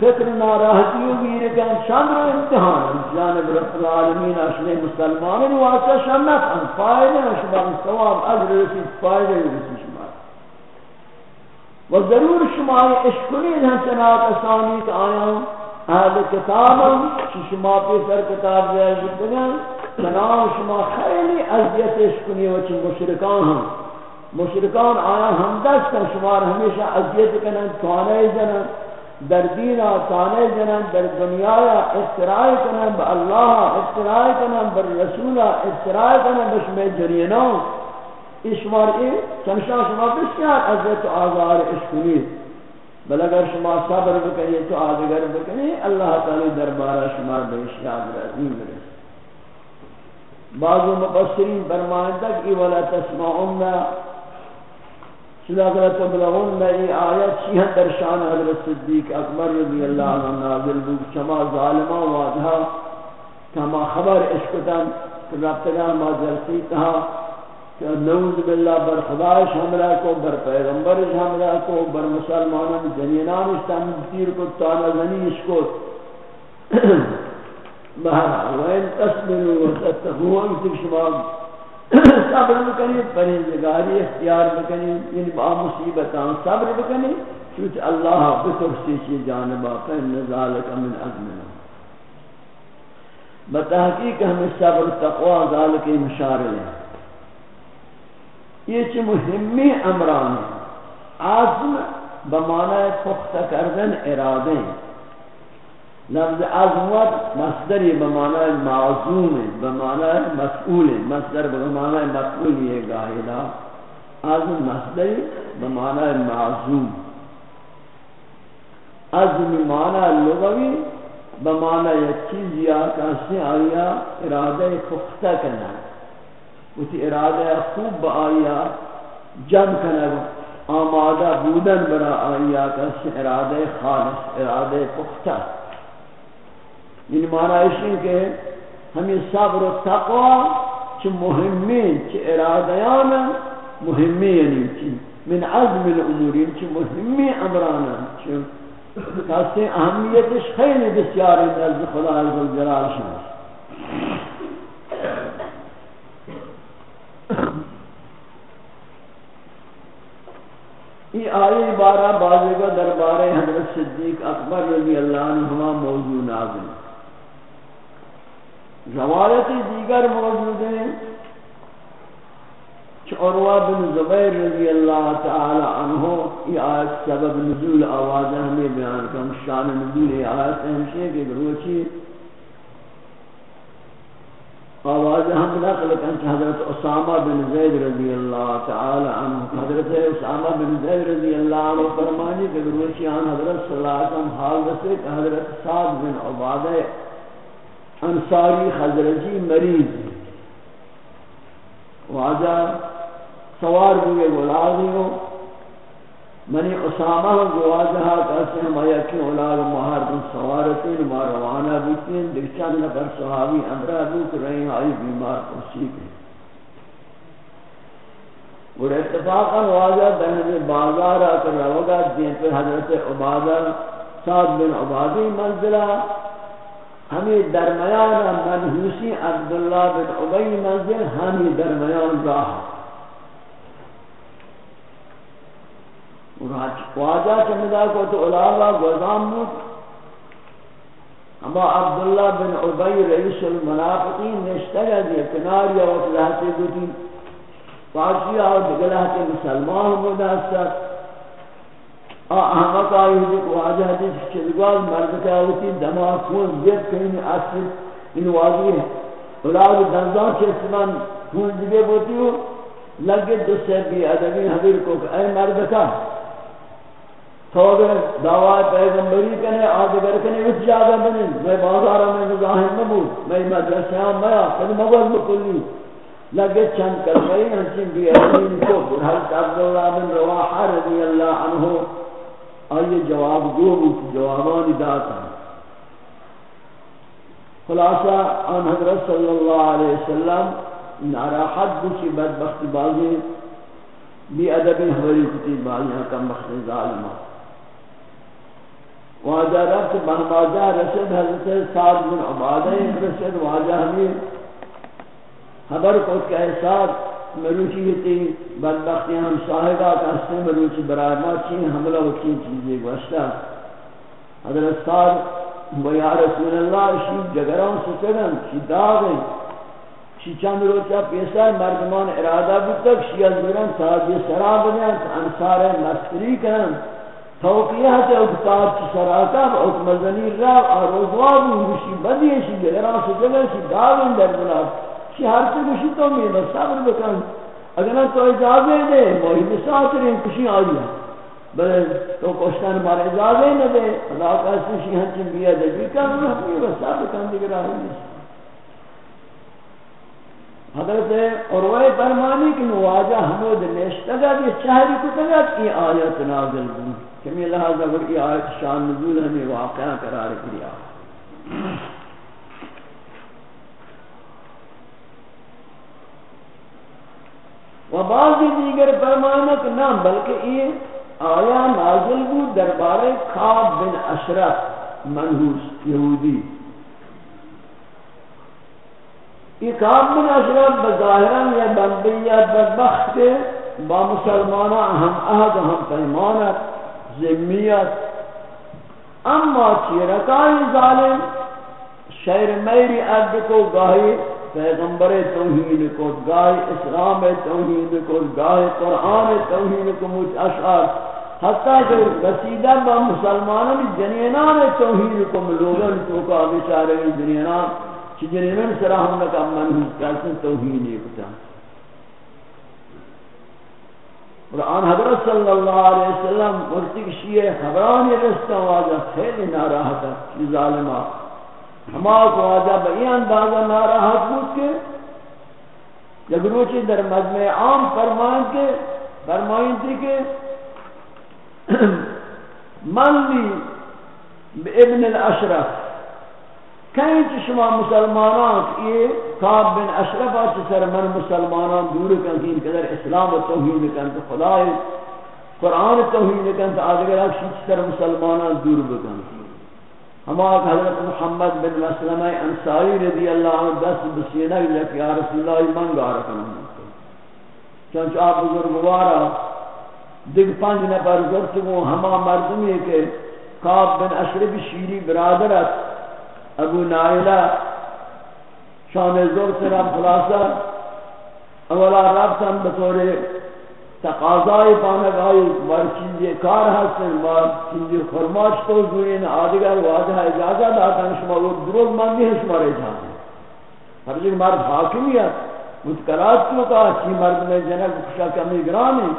فکر ناراحتیوں گیر کم، شان رو امتحان. جانب رب العالمین اشنے مسلمان یعنی واسطہ شان نفعن فائدہ شما سواب اجر رسید، فائدہ رسید. و ضرور شما اشکنید ہم چنات اسانیت آیا اہل کتاب شما پیسر کتاب جائے جبگن چنان شما خیلی عذیت اشکنی وچی مشرکان ہم۔ مشرکان آیا ہم دستن شما ہمیشہ عذیت کنن توانے جنن، در دینا تانے جنن، در دنیا افترائی کنن با اللہ افترائی کنن، بر رسول افترائی کنن بشمی جرینان اشمار ای چنشان شما بسیار عذیت آزار اشکنی بل اگر شما صبر بکنی تو آدگر بکنی اللہ تعالی دربارہ شما بے اشیاد رضیم برس بعض مقصرین فرمائیں تک ای ولا تسمعون چلا اگر تبلغون ای آیت شیح در شان حضرت صدیق اکبر رضی اللہ عنہ نازل بود. شما ظالمان واضحا کما خبر اشکتن کہ ربتگان ما جلسی تہا کہ نعوذ باللہ بر خدایش حملہ کو، بر پیغمبرش حملہ کو، بر مسلمانان جنینانش تیر کو تانا زنیش کو۔ بہر وین تصبروا وتتقوا انتم شما صبر بکنی پرہیزگاری، اختیار بکنی یعنی با مصیبتان صبر بکنی چونکہ اللہ بترسی چی جانبا فإن ذالک من عزمنا۔ بتحقیق ہمیں صبر تقوی، ذالک مشارع ہے یہ چی مهمی امران ہے عزم بمعنی پختہ کردن ارادیں لفظ عظمت مصدری بمعنی معظوم ہے بمعنی مسئول ہے۔ مصدر بمعنی مسئول یہ گاہدہ عظم مصدری بمعنی معظوم عظم معنی لغوی بمعنی یک چیز یا کسی آیا ارادہ پختہ کرنا۔ اسی ارادہ خوب با آیا جم کرنا آمادہ بودن برا آیا کسی ارادہ خالص، ارادہ پختہ۔ یعنی معنی ہے کہ ہمیں صبر و تقوی چھ مهمی چھ ارادیان مهمی یعنی چھ من عزم الامور یعنی چھ مهمی امرانا چھ۔ کسی اہمیتش خیلی بسیار نزد خدا عز جلال شمس یہ آئی بارہ بازے کا دربارے حضرت صدیق اکبر رضی اللہ عنہ موضوع نازل روایت دیگر موجود ہیں۔ عروہ بن زبیر رضی اللہ تعالی عنہ، یہ آیت سبب نزول آواز ہمیں بیان کم شان نزول آیت ہمشہ کے گروچی آواز ہم نقل کن حضرت اسامہ بن زید رضی اللہ تعالی عنہ، حضرت اسامہ بن زید رضی اللہ عنہ فرمانی کہ گروچی حضرت صلی اللہ علیہ وسلم حال رسے کہ حضرت سعد بن عبادہ انصاری خزرجی مریض واجہ سوار ہوئے اولادی ہو منی اسامہ گواجہا کہتے ہیں، مایا کی اولاد مہار بن سوارتین ما روانہ بیتین دکچان نفر صحابی امرہ بوک رہی آئی بیمار پرسیق ہیں۔ اور اتفاقا واجہ دہنے بازار آکر روگا دین پر حضرت عبادہ سعد بن عبادی منزلہ، ہمیں درمیان منحوسی عبداللہ بن عبی منزل، ہمیں درمیان راہ۔ واجہ چمدہ کو تو علاوہ گوزام بود اما عبداللہ بن عبی رئیس المنافقین نشتگا دیا، کناری وقت لہتے گوتی پاکی آو دگلہتے مسلمان مدستر احمق آئی ہوئی واجہ حدیث چلگواز مرد کا ہوتی دماغ خون زید کہیں اصل ان واضح ہے۔ اولاد دنزان کے اسمان خون دیگے بوتی ہو، لگے دو بھی ادبی حضر کو کہ اے مرد کا۔ تو اگر دعوی پیغمبری کنے آدگر کنے اس جاگہ بنے میں بازارہ میں نظاہم نبود میں مدرسیاں میا خود مغل بکلی لگے چند کر گئی ہنچین بھی ادبین کو حضرت عبداللہ بن رواحہ رضی اللہ عنہ۔ آئیے جواب دو بود جوابانی داتا خلاصہ، آن حضرت صلی اللہ علیہ وسلم ناراحت بچی بدبخت بازی، بی ادبی حوری کتی بازیاں کا مخت ظالمہ۔ واجہ رفت بہماجہ رسد حضرت سعد بن عبادہ رسد واجہ ہمیں خبر کو کہ سعد مروچی تھی بدبختی ہم صاحبہ کا حسن مروچی برای ما چین حملہ و چین چیزیں گوشتا حضرت سعد و یا رسول اللہ شید جگران سچگن شید داغیں شی چند روچا پیسا مردمان ارادہ بھی تک، شی از برن سعد یہ سراب انصار مستری کرن توقیہ ہے اکتاب کی سراتا اور مزنی را اور روزوار بھی بدی ہے شی گران سے جگہ در بنا شی ہر سے گوشی تو میں صبر بکن۔ اگر تو اجازے دے وہی مسافر کشی آئی ہے۔ بلے تو کوشتن مارے اجازے نہ دے۔ خدا کا شی ہن بیا دے بھی کام نہ بس صبر کن دیگر آئی حضرت عروہ فرمانی کہ نواجہ حمود نشتگا یہ چہری کو تگا کی آیت نازل بھی کمی لہذا بڑی آیت شان نزول ہمیں واقعہ قرار کیا و بعضی دیگر فرمانک نہ، بلکہ یہ آیا نازل بود دربار خواب بن اشرف منحوس یہودی۔ یہ کام بن اشرف بظاہران یا بندیت، بدبخت، با مسلمانہ ہم عہد، ہم پیمانت ذمیت اما چیرکای ظالم شیر میری عبد کو گاہی، پیغمبر توحید کو گاہی، اسلام توحید کو گاہی، قرآن توحید کو مجھ اشعار. حتیٰ کہ رسیدہ با مسلمانوں جنینان توحید کو ملوگن تو کا بیچارے جنینان چی جنینان سراہم لکا منحوس کیسے توحید نہیں کتا اور آن حضرت صلی اللہ علیہ وسلم مرتی کی شیئے خبرانی رستا واجہ خیلی ناراحت ہے، یہ ظالمہ ہما کو واجہ بئی اندازہ ناراحت بود کے جب روچی در مجمع عام فرمائن کے فرمائن تھی کہ من لی ابن الاشرف کہیں چھ شما مسلمانان یہ کعب بن اشرف چھ سر من مسلمانان دور کن کہ قدر اسلام و توحید کن تو خدا قرآن توحید کن تو آدھگر اکشی چھ سر مسلمانان دور بکن ہمارا حضرت محمد بن مسلمہ انصاری رضی اللہ عنہ دست بسینہ لکھ، یا رسول اللہ من گارا کنم چونچہ آپ بزرگوارا دیکھ، پانچ نفر زرتگو ہما مردمی کہ کعب بن اشرف شیری برادرت ابو نائلہ شام زور سرم خلاصہ، اولا رابطن بطور تقاضائی پانک بار چیزی کار ہستن بار چیزی خرماش تو زورین آدگر واضح اجازہ داتا شما وہ دروگ مندی ہے شما رہی جاتے ہر جگ مرد حاکمیت، متقرات کیوں کہا، چی مرد میں جنک خوشا کمی گرانی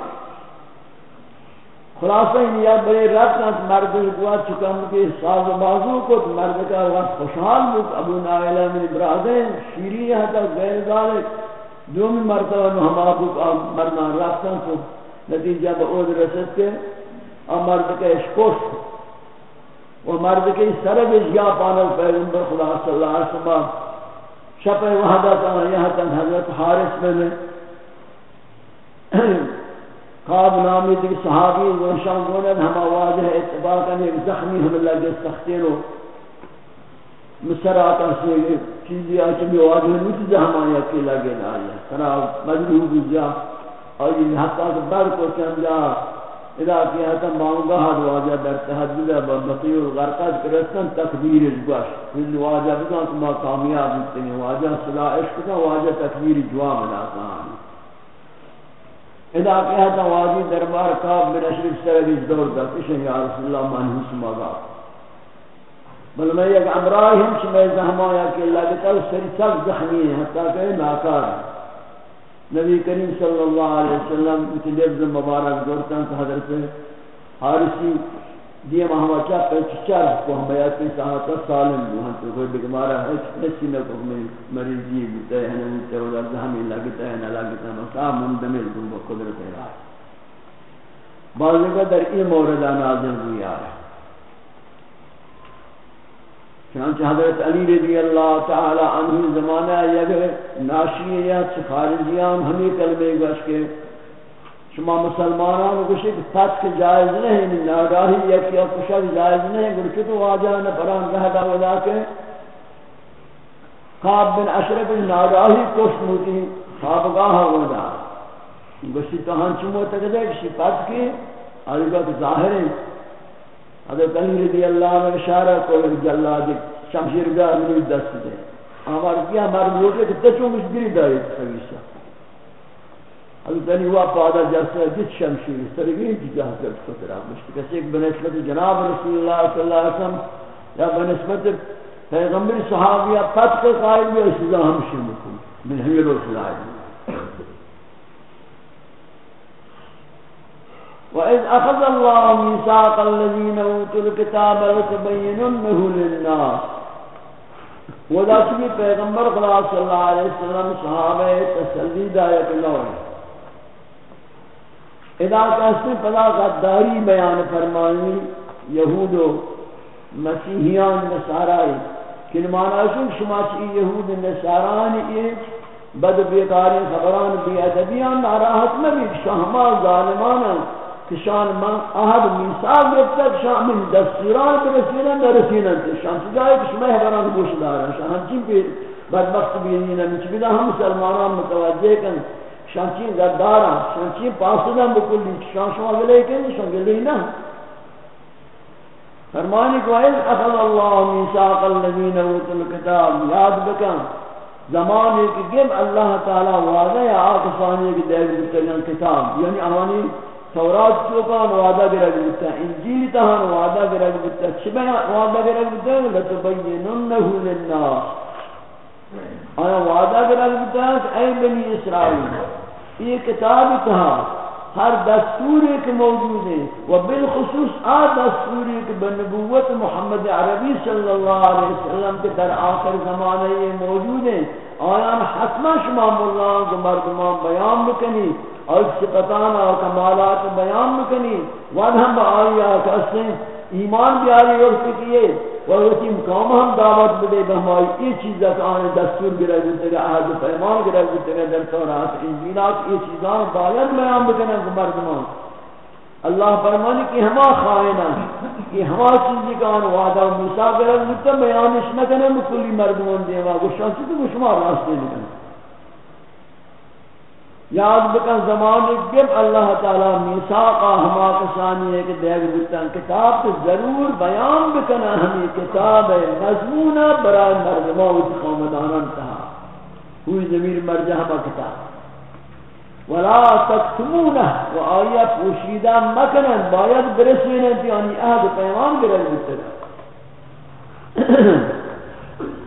خلاصہ ان یا بڑے رات نہ مرد کو چکا کے ساز و بازو کو مرد کا وقت خوشحال ہو ابو نائلہ میں برادر شیری ہے تا غیر ذالک۔ دو میں مرتبہ ہم آپ کو مرنا راستان کو نتیجہ بعود رسد کے اور مرد کا اشکوش وہ مرد کے سر بجیا پانا پیغمبر خدا صلی اللہ علیہ وسلم۔ شپ وحدہ تا یہاں تک حضرت حارث میں خواب نامی دیکھ صحابی روشان گوند ہم واضح اتباقا ایک زخمی ہم اللہ کے سختین و مصر آتا سے چیزی آچے بھی واضح نہیں تھی ہم آیا کہ لگے نہ آیا سنا مجلوب بھی جا اور یہ حتی کہ بر کو چند جا اذا کیا تم مانگا حد واجہ در تحجد بطیع الغرقات کرستن تکبیر جواش. پھر واجہ بکا کہ کامیاب ہوتے ہیں واجہ صلاح عشق کا واجہ تکبیر جوا ملاتا ہے اذا کہتا واجی دربار کا بن اشرف سرگیز دور دا کشن یا رسول اللہ منحوس مگا بل میں یک امرائی ہم شمی زہمایا کہ اللہ کے تل سری چل زخمی ہے حتیٰ کہ ناکار نبی کریم صلی اللہ علیہ وسلم کچھ لفظ مبارک دورتا حضرت حارسی دیئے مہما چا پیچ چار کو ہم بیاتی ساہتا سالم جو ہم تو کوئی بکمارا ہے کسی نہ کو میں مریض جی مریضی بتا ہے نہ بتا ہے زہمی لگتا ہے نہ لگتا ہے مسا مندمل دن با قدرت ہے بعض کا در این مورد نازل ہوئی آ چنانچہ حضرت علی رضی اللہ تعالی عنہ زمانہ یک ناشی یا خارجیان ہمیں کلمے گوش کے شما مسلمانان گوشے کہ فتح جائز نہیں یعنی ناراہی یا کیا کشک جائز نہیں گوشے تو واجہ نفران رہدا ولا کے خواب بن اشرف ناراہی کش موتی خوابگاہ ودا. گوشے تو ہن چمو تک دے کہ فتح کی؟ آئیگا کہ ظاہر ہے حضرت علی رضی اللہ عنہ اشارہ کو جلاد شمشیر گاہ میں دست دے. ہمار کیا ہمار لوگ کہ تچو مش گری دای سویسا حضرت علی وا پادا جیسا جت شمشیر سرگی کی جہاں کر کو ترا مش کسی ایک بنسبت جناب رسول اللہ صلی اللہ علیہ وسلم یا بنسبت پیغمبر صحابیہ فتح قائل بھی اس ہم شمکو من ہمیں رسول اللہ وإذ أخذ الله ميثاق الذين أوتوا الكتاب لتبيننه للناس. وذا چکی پیغمبر صلی اللہ علیہ وسلم صحابہ تسلی دایت اللہ علیہ ادا کہتے پدا غداری بیان فرمانی یہود و مسیحیان نصارائی کہ معنی شما چی یہود، نصاران، یہ بد بیکاری خبران بی ادبیان ناراحت نبی شاہما ظالمانا کہ شان من، احد، میثاق گرفتا کہ شان من دستوران برسیلن درسیلن شان چیزایی کہ شما حبران گوش دارن شان ہمچین پہ بدبخت بینین ہمچ بدا ہم مسلمانان متوجہ کن شان چین گردارا شان پاسدن بکلی شان شما گلے کن شان گلے نا. فرمانی کو ایز اخذ اللہ میثاق الذین اوتوا الكتاب، یاد بکن زمانے کی گم اللہ تعالی وعدہ یا آکسانی کی دیگر کتاب یعنی آوانی تورات چوکان وعدہ گرگ بتا انجیل تہان وعدہ گرگ بتا چبہ وعدہ گرگ بتا لتبیننہ للناس. آیا وعدہ گرگ بتا اے بنی اسرائیل. یہ کتاب تہا ہر دستور ایک موجود ہے۔ و بالخصوص آ دستور ایک بنبوت محمد عربی صلی اللہ علیہ وسلم کے در آخر زمانے یہ موجود ہے۔ آیا حتما شما ملان کو مردمان بیان بکنی اور صفتان اور کمالات بیان مکنی ون ہم آیا کسے ایمان بیاری وقت کیے۔ وقتی مقام ہم دعوت بدے بہمائی یہ چیزیں آنے دستور گرہ دیتے گا عہد پیمان گرہ دیتے گا در تورات انجیلات یہ چیزاں باید بیان بکنے مردمان. اللہ فرمانی کہ ہما خائنہ کہ ہما چیزی کا آن وعدہ موسیٰ گرہ دیتے بیانش نکنے مکلی مردمان دیوا گوشان چیزی کو راستے نکنے یاد بکن زمان جب اللہ تعالی میثاقا ہما کسانی ہے کہ دیکھ بکن کتاب تو ضرور بیان بکنا ہمیں کتاب ہے، مضمون برای مردمہ و قومدانان تہا ہوئی ضمیر مرجع ہما کتاب۔ ولا تکتمونہ و آیا پوشیدہ مکنن باید برسوینن تی آنی یعنی عہد پیمان گرل بکن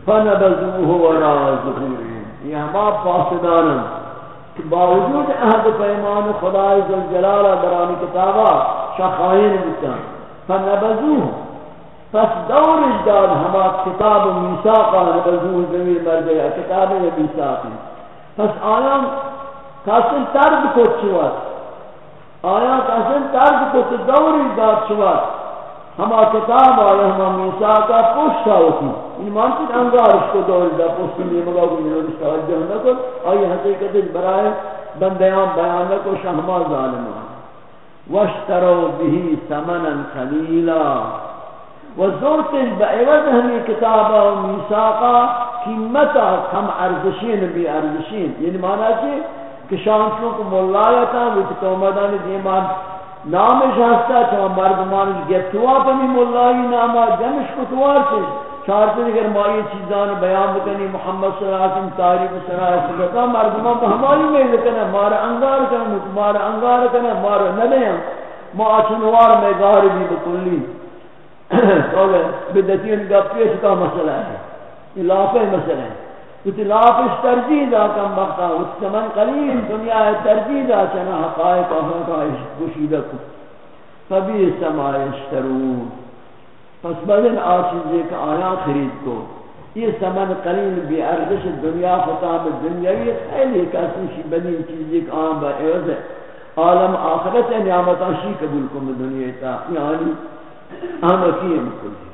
فنبذوه وراء ظهورهم یہ ہما پاسدانن با وجود عهد پیمان خدای زلجلال در آن کتابا شخائن بکن فنبذوه. پس دور داد همه کتاب و میساقا نبذوه زمین جای کتاب و میساقی پس آیا کسن ترد کت شود؟ آیا کسن ترد کت دور داد شود؟ همه کتاب آیا همه میساقا پشت شود ہوتی ان مانتی انگارش کو دور دا پوشتی میں مگا کوئی نوڑش توجہ نہ کو آئی حقیقت برائے بندیان بیان کو شہما ظالمان ہاں۔ واشترو بہی سمنا خلیلا۔ وزورتش بعوض ہمیں کتابا و میساقا قیمتا کم ارزشین بی ارزشین۔ یعنی مانا کہ کشانچوں کو مولایتا وچ تومدان دیمان نام شاستا چا مردمان گفتوا پنی مولای ناما جمش کتوار سے۔ چارتے اگر ما یہ چیزان بیان بکنی محمد صلی اللہ علیہ وسلم تاریخ صلی اللہ علیہ وسلم مردمان کو ہماری میں لکنا مارا انگار کرنا مارا انگار کرنا مارا ندیاں ما چنوار میں گار بھی بکلی۔ بدتین گپیش کا مسئلہ ہے۔ علاقہ مسئلہ ہے۔ اطلافش ترجیح دا کم بختا اتمن قلیل دنیا ہے، ترجیح دا چنا حقائق و حقائش گشیدہ کو فبی سماع اشترون پس بدن آچیزے کا آیا خرید کو۔ یہ سمن قلیل بی ارزش دنیا خطاب دنیاوی خیلی کسی شی بدین چیزی کا آن با عوض ہے۔ عالم آخرت نعمت آشی قبول کو دنیا تا۔ یعنی احمقی ہے مکلی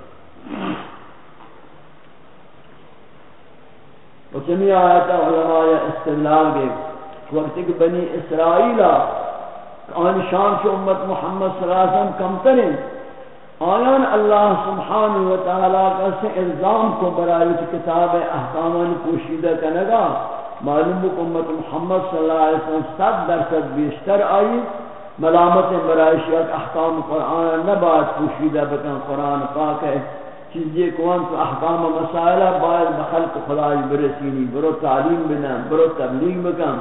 و چمی آیتا علماء استدلال گئے۔ وقت کہ بنی اسرائیل آن شان سے امت محمد صلی اللہ علیہ وسلم کم ترین آیان اللہ سبحانہ و تعالیٰ کا سے الزام کو برای کتاب احکامان پوشیدہ کنگا معلوم کو امت محمد صلی اللہ علیہ وسلم صد درصد بیشتر آئی ملامت برای شیعت احکام قرآن نبات پوشیدہ بکن قرآن پاک ہے چیزی کون تو احکام و مسائلہ باید بخلق خدای برسینی، برو تعلیم بنام برو تبلیغ بکن،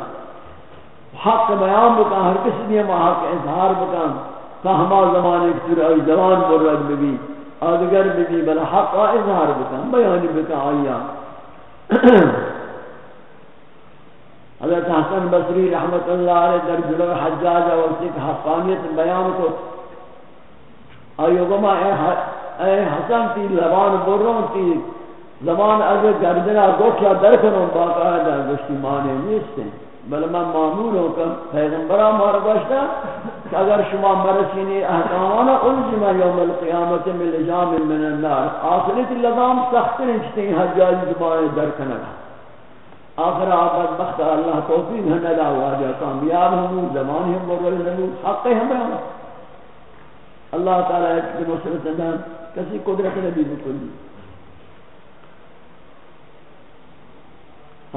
حق بیان بکن، ہر کسی بھی ہم حق اظہار بکن۔ تا ہما زمانے کی سر آئی زبان برد بگی آدگر بگی بل حق اظہار بکن بیانی بکن آیا حضرت حسن بصری رحمت اللہ علیہ در جلو حجاج وقتی کہ حقانیت بیان کو آئیو گما، اے حسن تی لبان برون تی زمان اگر گردنا گوشا درکنوں، باقاعدہ گوشتی مانے نیستے ہیں۔ بل من معمول ہوں کہ پیغمبر ہمارا گوشتا کہ اگر شما مرسینی احکامانا الزم یوم القیامت من لجام من النار، آخرت لگام سخت رنچتے حجاج زبان درکنگا آخر آباد بخت اللہ توفیق ہے ندا واجہ کامیاب ہوں زمان ہم برول نبو حق ہمیں اللہ تعالیٰ ایک مسئلہ اندام کسی قدرت نبی بکلی.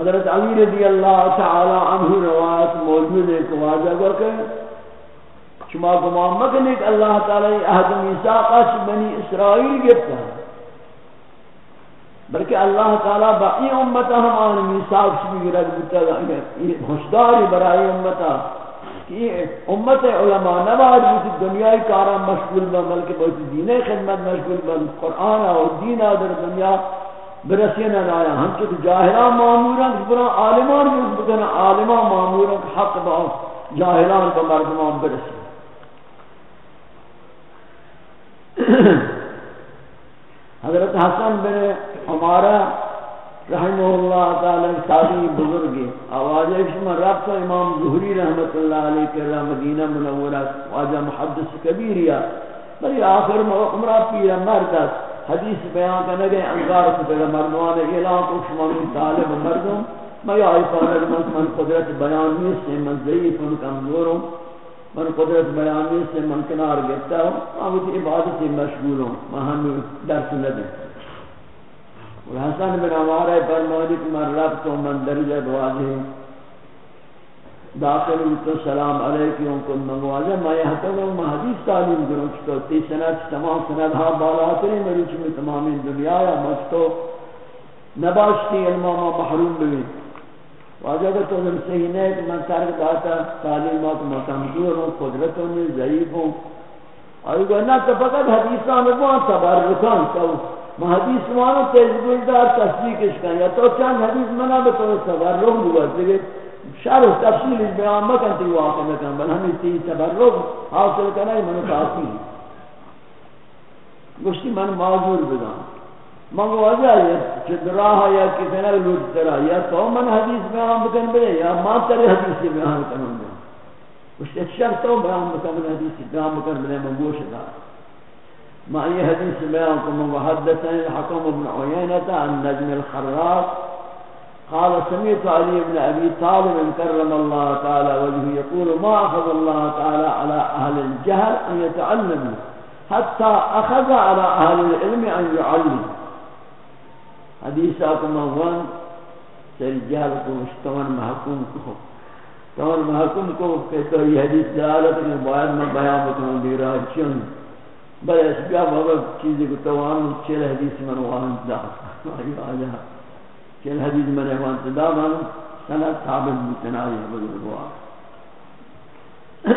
حضرت علی رضی اللہ تعالی عنہ روایت موجود ہے کہ واجہ گو کہ شما گمان مکنی کہ اللہ تعالی عہد میثاق بنی اسرائیل گفتا بلکہ اللہ تعالی باقی امتا ہم آن میساق سے بھی رد بتا یہ ہوشداری برای امتا کہ امت علماء نباد بھی دنیای کارا مشغول با بلکہ بہت دین خدمت مشغول با قرآن اور دین در دنیا برسین آیا ہم چکہ جاہلان معموران برا عالمان بھی بکنا عالمان معموران حق با جاہلان با مردمان برسین حضرت حسن بن ہمارا رحمہ اللہ تعالی سادی بزرگی آواز ایک شما رب تو امام ظہری رحمت اللہ علیہ کرا مدینہ منورہ واجہ محدث کبیریا بلی آخر عمرہ پیرا مردہ حدیث بیان کرنے گئے انگار کو پہلے مردوان اعلان کو شما من طالب مردوں میں آئی پاہر من من قدرت بیان نہیں سے، من ضعیف ان کمزوروں من قدرت بیانی سے، من کنار گتا ہوں۔ میں وہ عبادت سے مشغول ہوں، میں ہمیں درس نہ دیں۔ اور حسن بن عمارہ فرمانی کہ من رب تو من درجہ دواجہ داخل ان تو سلام علیکم کو منگواجہ میں یہ حتم ہوں حدیث تعلیم کروں چھتو تی سنت، تمام سنت ہاں بالا تری میری چمی تمامی دنیا یا مجھتو نباشتی علمہ محروم بھی واجہ کہ تو دل صحیح نہیں کہ میں ترک داتا، تعلیمات میں کمزور ہوں قدرتوں میں ضعیف ہوں۔ اور یہ نہ تو فقط حدیثان وہ تبرکان تو میں حدیث مانو تجبیل دار تصدیق اس کا۔ یا تو چند حدیث منا بتو تبرک ہوا دیگه شرح و تفصیل اس بیان مکن تی واقع مکن، بل ہمیں تی تبرک حاصل کرنا ہی منو کافی. گوشتی من معذور بدان منگو وجہ ہے کہ دراہ یا کتنا لوٹ ترا یا تو من حدیث بیان بکن بے یا ما تری حدیث بیان کرن بے اس شر تو بیان بکن حدیث بیان بکن بے من گوش دا ما یہ حدیث بیان کو من حدثنا الحكم بن عيينة عن نجم الخراق قال سمعت علي بن أبي طالب كرم الله تعالى وجهه يقول ما أخذ الله تعالى على أهل الجهل أن يتعلموا حتى أخذ على أهل العلم أن يعلموا. آپ موان سر جہل کو مشتمن محکوم کو تمام محکوم کو کہتا ہے یہ حدیث دلالت ہے باید میں بیان بکنوں دیرا چن بلے اس بیا بابا چیزی کو توان چل حدیث من وان دا آئی آجا چل حدیث من وان دا من سنت ثابت بتنائی بزرگوار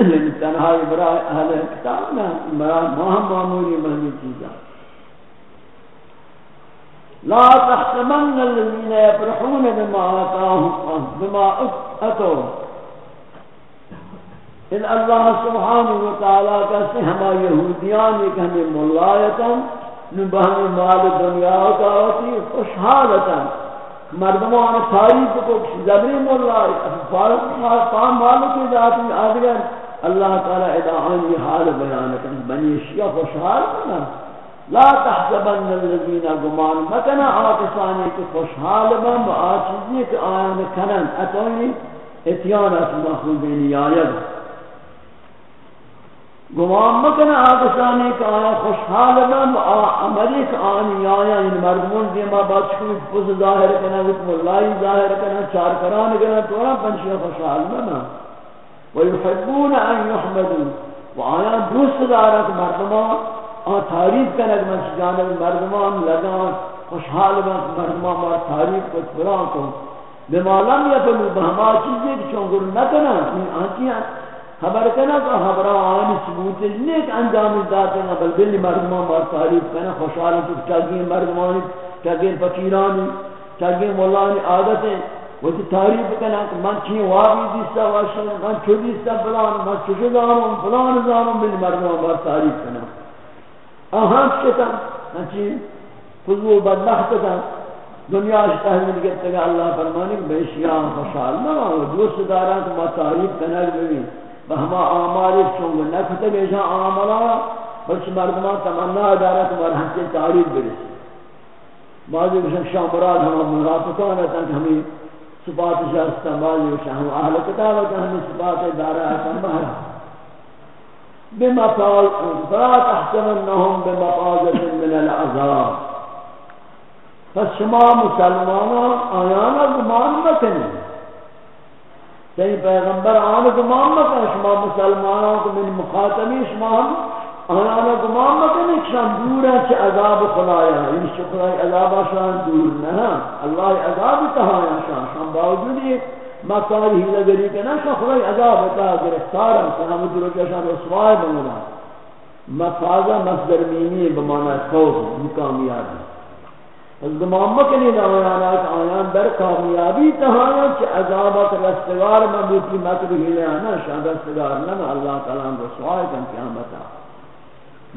لیکن تنہائی برای اہل کتاب نا برای مہم معمولی مہمی چیزاں لا تحسبن الذين يفرحون بما آتاهم بما أتوا ان اللہ سبحانہ وتعالی کا سے ہما یہودیان ایک ہمیں ملایتا نبہن مال دنیا کا ہوتی خوشحالتا۔ مردمان تاریخ کو زبری ملائی پام مالو کی ذاتی آدگر اللہ تعالی ادعان یہ حال بیانتا بنی شیعہ خوشحال کرنا لا تحسبن الذين غمان مكنا آکسانی کہ خوشحال بم آچیزی کہ آیان کنن اتوینی اتیان اس مخلوبین آید گمان مکنا آکسانی کہ آیا خوشحال بم عملی کہ آنی آیا ان مردمون دیما بات بچکو پوز ظاہر کنا وکم اللہ ظاہر کنا، چار کران کنا تورا پنچی خوشحال بم ويحبون ان يحمدوا۔ وآیا دوست دارت مردمان آن تعریف کنگ من جانب مردمان، لگان خوشحال من مردمان مار تعریف کت فلان کن۔ بما لم یفلو بہما چیزی چونگر نکنا این آنچی خبر کنا کہ خبران آنی ثبوت نیک انجام داتے ہیں بل بلی مردمان مار تعریف کنا خوشحال تو چاگین مردمانی چاگین فقیرانی چاگین مولانی عادتیں وہ تعریف کنا کہ من چی وابی دیستا واشن من چو دیستا فلان، من چو زانم فلان زانم بلی مردمان مار تعریف کنا آہاں کتا من ہنچی فضو بدبخت تا دنیا سے تحمیل کرتے گا اللہ فرمانی بیشیاں خوشحال نہ ہو دوست داران تو ما تعریف کنر بھی بہما آمالی چونگ نکتے گا ایشان آمالا، بلچ مردمان تمنا دارا تو مرحن کے تعریف برسی بعضی بشن شاہ مراد ہم مرافقان ہے کہ ہمیں صفات شہستہ بعضی بشن ہم اہل کتاب کتابت ہمیں صفات دارا ہے کہ بمفاز فلا تحسبنهم بمفازة من العذاب۔ فشما مسلمانا آیانا گمان مکنی صحیح پیغمبر آنا گمان مکنی شما مسلمانا کو من مخاطبی شما ہم آیانا گمان مکنی شما دور ہے چھ عذاب خلایا این شکرائی عذاب شان دور نہ یعنی اللہ عذاب تہایا شان شان باوجود یہ ما کاری ہی لگری کہ نہ خدای عذاب عطا گرفتار ہم کہ ہم درو کے شان رسوائے بننا ما مصدر میمی بمانا فوز کامیابی از دمام کنی دعوانا کہ آیان در کامیابی تہایا کہ عذابت رستگار میں بوتی مکر ہی لے آنا رستگار نہ اللہ تعالیٰ رسوائے کن قیامتا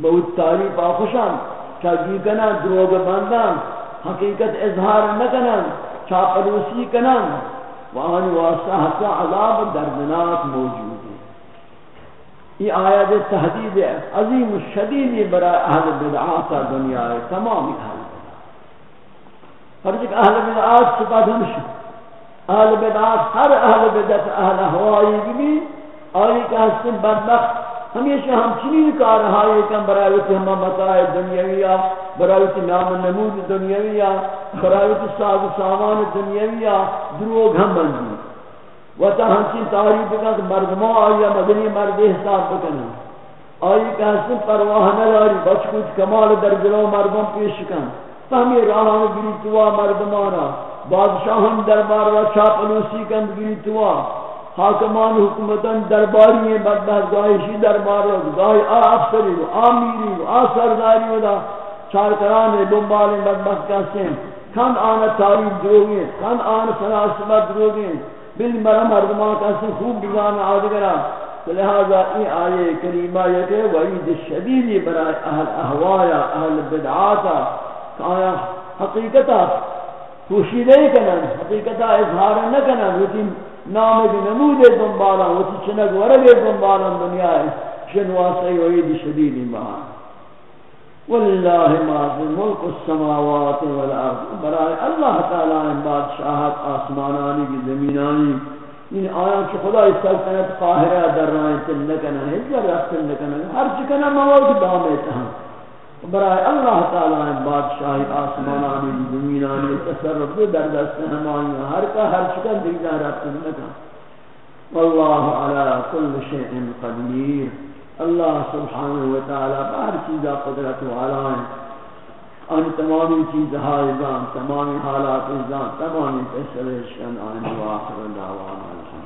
بہت تعریف آخوشان چاگی کنا دروگ بندان حقیقت اظہار نکنن چاپروسی کنن۔ وہاں واسطہ حتی عذاب دردناک موجود ہے۔ یہ آیت تحدید عظیم شدید برای اہل بدعات دنیا ہے، تمام حال۔ ہر جگہ اہل بدعات صفات ہمشہ اہل بدعات، ہر اہل بدعات اہل ہوائی بھی آئی کہ ہستن بدبخت، ہمیشہ ہم چنین کار ہائے کم برایت ہم متاع دنیاویہ برایت نام نمود دنیاویہ برایت ساز سامان دنیاویہ دروگ ہم بندی۔ و تا ہنچین تعریف کا مردموں آیا مدنی مرد حساب بکنا آئی کہ ہنچین پرواہ نلاری بچ کچھ کمال در دلو مردم پیش کن۔ فہمی راہاں گری توا مردمانا، بادشاہن دربار و چاپلوسی کن گری توا۔ حاکمان حکومتان درباری ہیں بدبخت گاہشی دربار رو گاہی آ افسری رو آ میری رو آ سرداری رو دا چارکران دنبال بدبخت کہتے ہیں کن آنا تعریف دروگی ہیں کن آنا سناسبت دروگی ہیں بل مرم مردمان کہتے ہیں خوب بگانا آدگرہ۔ لہذا ای آیے کریمہ یہ کہ وعید شدیدی برای اہل احوایا اہل بدعاتا۔ آیا حقیقتا پوشیدہ کنن. حقیقتا اظہار نہ کنن. لیکن نام دی نمود دنبالا و تی چنک ورد دنبالا دنیا ہے. شنواسی وعید شدید مہان وللہ ما فی ملک السماوات والارض. برای اللہ تعالی ان بادشاہت، آسمانانی کی زمینانی. ان آیان چھ خدای سلطنت قاہرہ در رائن تل نکنن نکنا ہے جر رفتل نکنا ہر چکنا مواد دامیتا ہم برای اللہ تعالی بادشاہی آسمانانی زمینانی تصرف در دست ہمانی ہر کا ہر چکن دیگر رب نکا واللہ علی کل شیء قدیر۔ اللہ سبحانہ وتعالی بہر چیزا قدرت والا ہے۔ ان تمامی چیز حائزان تمامی حالات ازان تمامی فیصلے شن آئین و آخر دعوانا الحمد